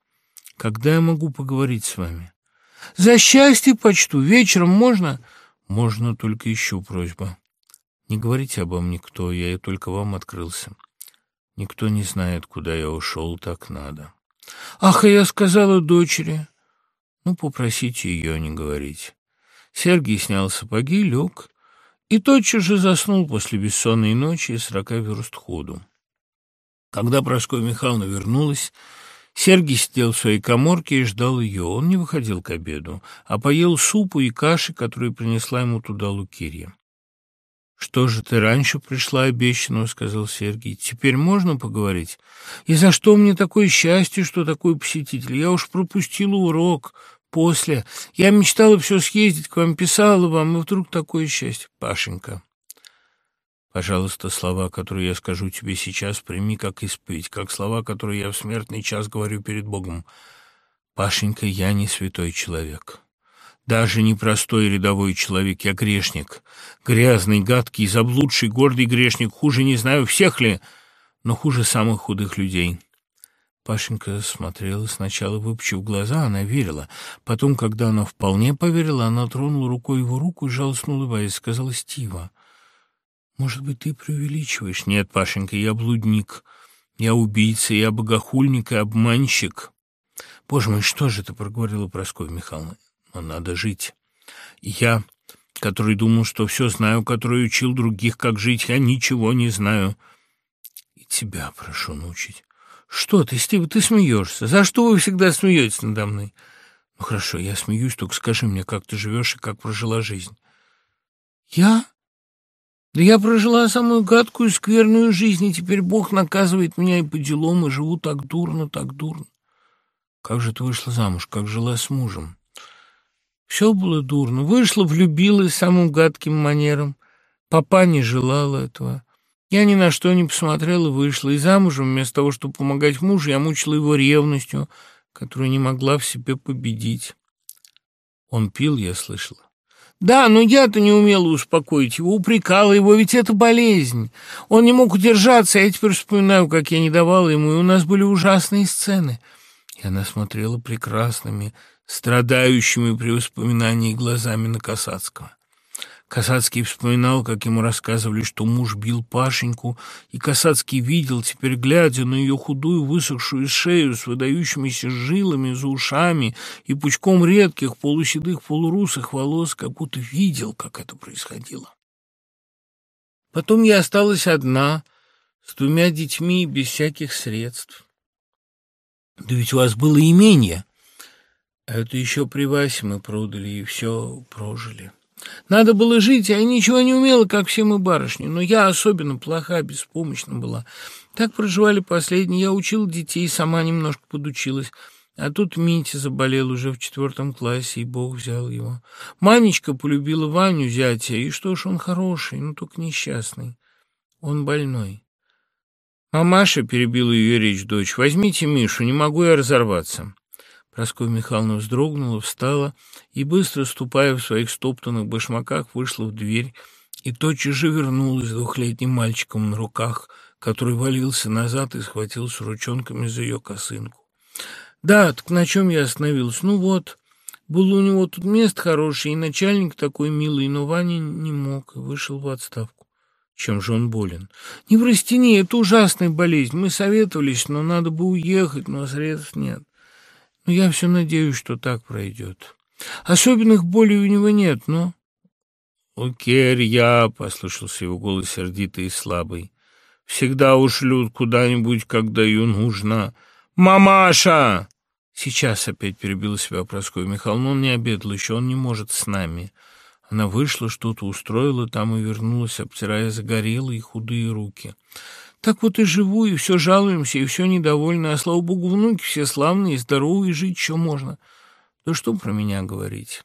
Когда я могу поговорить с вами? За счастье почту, вечером можно? Можно, только еще просьба. Не говорите обо мне кто, я и только вам открылся. Никто не знает, куда я ушел, так надо. Ах, я сказала дочери. Ну, попросите ее не говорить. Сергий снял сапоги, лег и тотчас же заснул после бессонной ночи и сорока верст ходу. Когда Прасковья Михайловна вернулась, Сергий сидел в своей коморке и ждал ее. Он не выходил к обеду, а поел супу и каши, которые принесла ему туда Лукерья. «Что же ты раньше пришла обещанного?» — сказал Сергий. «Теперь можно поговорить? И за что мне такое счастье, что такой посетитель? Я уж пропустила урок. После. Я мечтала все съездить к вам, писала вам, и вдруг такое счастье. Пашенька, пожалуйста, слова, которые я скажу тебе сейчас, прими как испыть, как слова, которые я в смертный час говорю перед Богом. Пашенька, я не святой человек». Даже не простой рядовой человек, я грешник. Грязный, гадкий, заблудший, гордый грешник. Хуже не знаю, всех ли, но хуже самых худых людей. Пашенька смотрела сначала, выпучив глаза, она верила. Потом, когда она вполне поверила, она тронула рукой его руку и жалостно улыбаясь, сказала Стива. «Может быть, ты преувеличиваешь?» «Нет, Пашенька, я блудник, я убийца, я богохульник и обманщик». «Боже мой, что же ты проговорила, Прасковья Михайловна?» но надо жить. я, который думал, что все знаю, который учил других, как жить, я ничего не знаю. И тебя прошу научить. Что ты, Стив, ты смеешься? За что вы всегда смеетесь надо мной? Ну хорошо, я смеюсь, только скажи мне, как ты живешь и как прожила жизнь. Я? Да я прожила самую гадкую, скверную жизнь, и теперь Бог наказывает меня и по делам, и живу так дурно, так дурно. Как же ты вышла замуж, как жила с мужем? Все было дурно. Вышла, влюбилась самым гадким манером. Папа не желал этого. Я ни на что не посмотрела, вышла. И замужем, вместо того, чтобы помогать мужу, я мучила его ревностью, которую не могла в себе победить. Он пил, я слышала. Да, но я-то не умела успокоить его, упрекала его, ведь это болезнь. Он не мог удержаться, я теперь вспоминаю, как я не давала ему, и у нас были ужасные сцены. И она смотрела прекрасными, страдающими при воспоминании глазами на Касацкого. Касацкий вспоминал, как ему рассказывали, что муж бил Пашеньку, и Касацкий видел, теперь глядя на ее худую высохшую шею с выдающимися жилами за ушами и пучком редких полуседых полурусых волос, как будто видел, как это происходило. Потом я осталась одна, с двумя детьми без всяких средств. Да ведь у вас было имение. Это еще при Васе мы продали и все прожили. Надо было жить, а я ничего не умела, как все мы барышни, но я особенно плоха, беспомощна была. Так проживали последние. Я учила детей, сама немножко подучилась. А тут Митя заболел уже в четвертом классе, и Бог взял его. Манечка полюбила Ваню, зятя, и что ж, он хороший, но только несчастный. Он больной. «Мамаша», — перебила ее речь дочь, — «возьмите Мишу, не могу я разорваться». Прасковья Михайловна вздрогнула, встала и, быстро ступая в своих стоптанных башмаках, вышла в дверь и тотчас же вернулась с двухлетним мальчиком на руках, который валился назад и схватился ручонками за ее косынку. «Да, так на чем я остановился? Ну вот, было у него тут место хорошее, и начальник такой милый, но Ваня не мог и вышел в отставку. Чем же он болен? Не в растении, это ужасная болезнь. Мы советовались, но надо бы уехать, но средств нет. Но я все надеюсь, что так пройдет. Особенных болей у него нет, но... «Окей, я», — послышался его голос сердитый и слабый, — «всегда ушлют куда-нибудь, когда ее нужно. Мамаша!» Сейчас опять перебила себя Прасковья Михайловна. Он не обедал еще, он не может с нами. Она вышла, что-то устроила там и вернулась, обтирая загорелые худые руки. Так вот и живу, и все жалуемся, и все недовольны, а, слава богу, внуки все славные, здоровые, жить еще можно. Да что про меня говорить?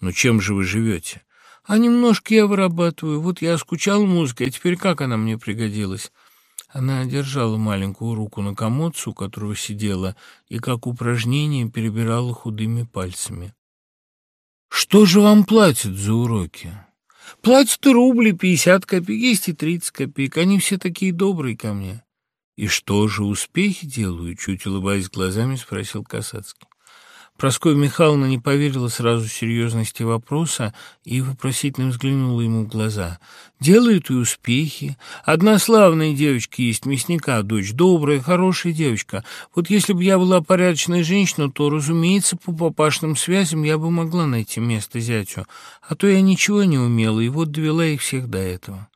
Ну, чем же вы живете? А немножко я вырабатываю. Вот я скучал музыкой, а теперь как она мне пригодилась? Она держала маленькую руку на комодцу, у которого сидела, и как упражнение перебирала худыми пальцами. «Что же вам платят за уроки?» Платят и рубли, пятьдесят копеек, есть и тридцать копеек. Они все такие добрые ко мне. И что же успехи делают? Чуть улыбаясь глазами, спросил Касацкий. Прасковья Михайловна не поверила сразу серьезности вопроса и вопросительно взглянула ему в глаза. «Делают и успехи. Одна славная девочка есть, мясника, дочь, добрая, хорошая девочка. Вот если бы я была порядочной женщиной, то, разумеется, по папашным связям я бы могла найти место зятю. А то я ничего не умела, и вот довела их всех до этого».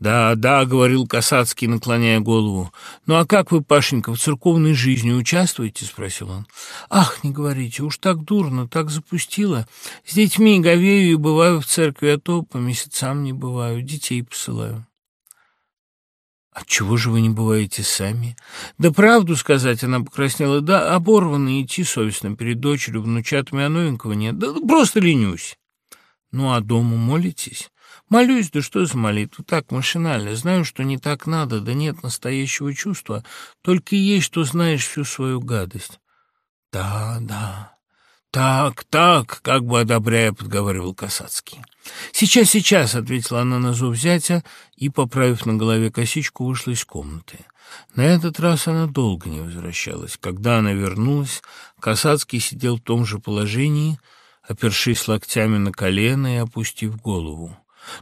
«Да, да», — говорил Касацкий, наклоняя голову. «Ну а как вы, Пашенька, в церковной жизни участвуете?» — спросил он. «Ах, не говорите, уж так дурно, так запустило. С детьми говею и бываю в церкви, а то по месяцам не бываю, детей посылаю». «Отчего же вы не бываете сами?» «Да правду сказать, она покраснела. Да, оборванно идти совестно перед дочерью, внучатами, а новенького нет. Да просто ленюсь». «Ну, а дома молитесь?» Молюсь, да что за молитву? Так, машинально. Знаю, что не так надо, да нет настоящего чувства. Только и есть, что знаешь всю свою гадость. Да, да. «Так, так», — как бы одобряя, подговаривал Касацкий. «Сейчас, сейчас», — ответила она на зов зятя и, поправив на голове косичку, вышла из комнаты. На этот раз она долго не возвращалась. Когда она вернулась, Касацкий сидел в том же положении, опершись локтями на колено и опустив голову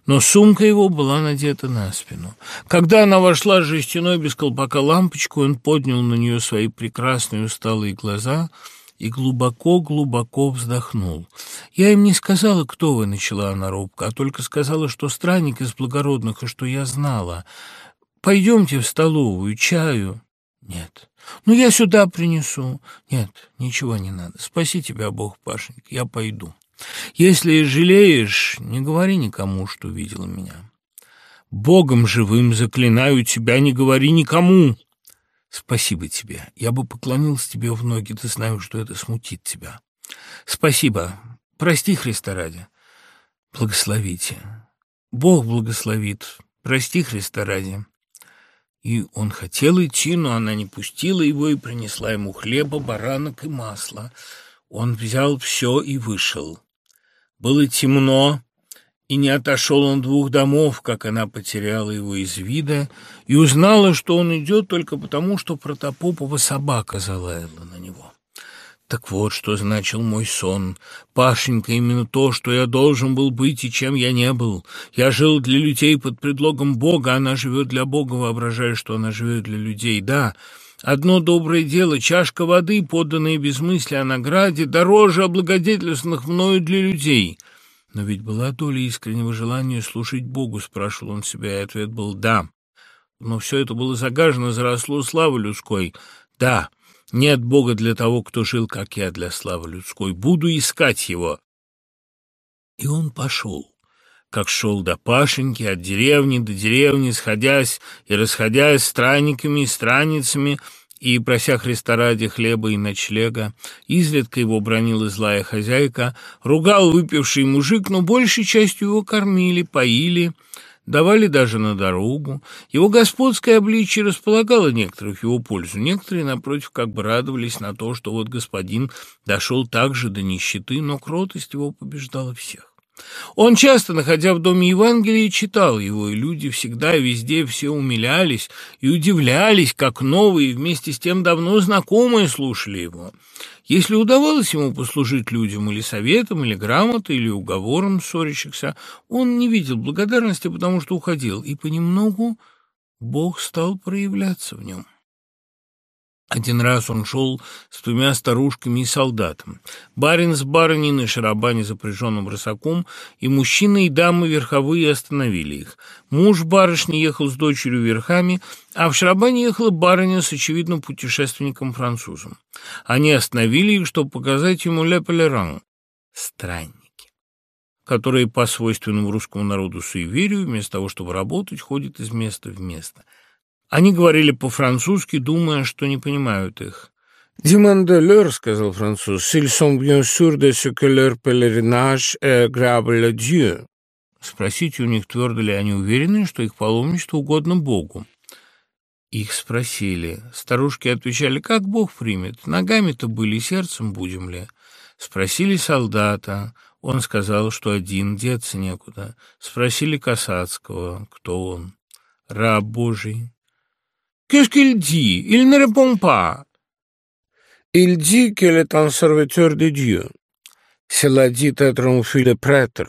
но сумка его была надета на спину. Когда она вошла с жестяной без колпака лампочку, он поднял на нее свои прекрасные усталые глаза и глубоко-глубоко вздохнул. «Я им не сказала, кто вы», — начала она робко, «а только сказала, что странник из благородных, и что я знала. Пойдемте в столовую, чаю». Нет. Ну, я сюда принесу. Нет, ничего не надо. Спаси тебя, Бог, Пашенька, я пойду. Если жалеешь, не говори никому, что видела меня. Богом живым заклинаю тебя, не говори никому. Спасибо тебе. Я бы поклонился тебе в ноги, ты знаешь, что это смутит тебя. Спасибо. Прости, Христа ради. Благословите. Бог благословит. Прости, Христа ради. И он хотел идти, но она не пустила его и принесла ему хлеба, баранок и масло. Он взял все и вышел. Было темно, и не отошел он двух домов, как она потеряла его из вида, и узнала, что он идет только потому, что Протопопова собака залаяла на него. Так вот, что значил мой сон. Пашенька, именно то, что я должен был быть и чем я не был. Я жил для людей под предлогом Бога, она живет для Бога, воображая, что она живет для людей. Да, Одно доброе дело, чашка воды, подданная без мысли о награде, дороже облагодетельственных мною для людей. Но ведь была доля искреннего желания слушать Богу, спрашивал он себя, и ответ был «да». Но все это было загажено, заросло славой людской. Да, нет Бога для того, кто жил, как я, для славы людской. Буду искать его. И он пошел как шел до Пашеньки, от деревни до деревни, сходясь и расходясь странниками и странницами, и, прося Христа ради хлеба и ночлега, изредка его бронила злая хозяйка, ругал выпивший мужик, но большей частью его кормили, поили, давали даже на дорогу. Его господское обличие располагало некоторых его пользу, некоторые, напротив, как бы радовались на то, что вот господин дошел также до нищеты, но кротость его побеждала всех. Он часто, находя в доме Евангелия, читал его, и люди всегда везде все умилялись и удивлялись, как новые, вместе с тем давно знакомые слушали его. Если удавалось ему послужить людям или советом, или грамотой, или уговором ссорящихся, он не видел благодарности, потому что уходил, и понемногу Бог стал проявляться в нем. Один раз он шел с двумя старушками и солдатом. Барин с барыней на шарабане, запряженным рысаком, и мужчины и дамы верховые остановили их. Муж барышни ехал с дочерью верхами, а в шарабане ехала барыня с очевидным путешественником-французом. Они остановили их, чтобы показать ему «Ле Пелеран» — странники, которые по свойственному русскому народу суеверию, вместо того, чтобы работать, ходят из места в место — они говорили по-французски, думая, что не понимают их. «Деманде сказал француз, — «s'ils sont bien sûrs de ce que leur pèlerinage est agréable à Dieu». Спросите у них, твердо ли они уверены, что их паломничество угодно Богу. Их спросили. Старушки отвечали, как Бог примет, ногами-то были, сердцем будем ли. Спросили солдата. Он сказал, что один, деться некуда. Спросили Касацкого, кто он. Раб Божий. Qu'est-ce qu'il dit Il ne répond pas. Il dit qu'il est un serviteur de Dieu. Cela dit être un fils de prêtre.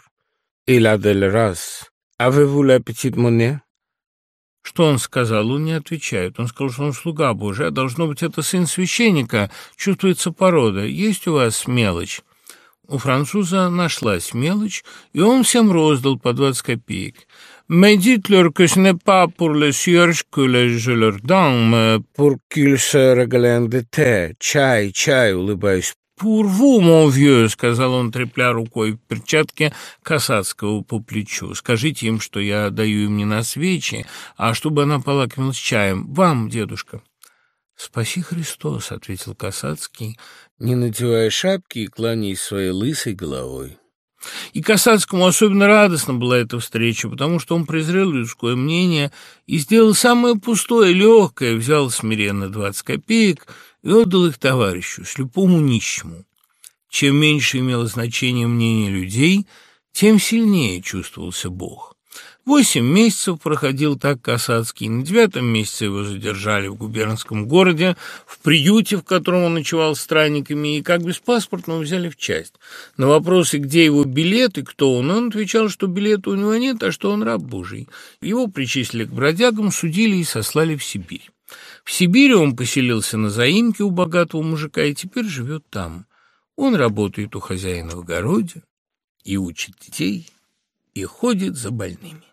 Il a de la race. Avez-vous la petite monnaie? Что он сказал? Он не отвечает. Он сказал, что он слуга Божий, а должно быть, это сын священника. Чувствуется порода. Есть у вас мелочь? У француза нашлась мелочь, и он всем роздал по двадцать копеек. Mais dites-leur que ce n'est pas pour les cierges que je leur donne, mais pour qu'ils se régalent de thé. Чай, чай, улыбаюсь. «Pour vous, mon vieux», — сказал он, трепля рукой в перчатке Касацкого по плечу. «Скажите им, что я даю им не на свечи, а чтобы она полакомилась чаем. Вам, дедушка». «Спаси Христос», — ответил Касацкий, не надевая шапки и кланяясь своей лысой головой. И Касацкому особенно радостно была эта встреча, потому что он презрел людское мнение и сделал самое пустое, легкое, взял смиренно двадцать копеек и отдал их товарищу, слепому нищему. Чем меньше имело значение мнение людей, тем сильнее чувствовался Бог. Восемь месяцев проходил так Касацкий. На девятом месяце его задержали в губернском городе, в приюте, в котором он ночевал с странниками, и как беспаспортного взяли в часть. На вопросы, где его билет и кто он, он отвечал, что билета у него нет, а что он раб Божий. Его причислили к бродягам, судили и сослали в Сибирь. В Сибири он поселился на заимке у богатого мужика и теперь живет там. Он работает у хозяина в огороде и учит детей, и ходит за больными.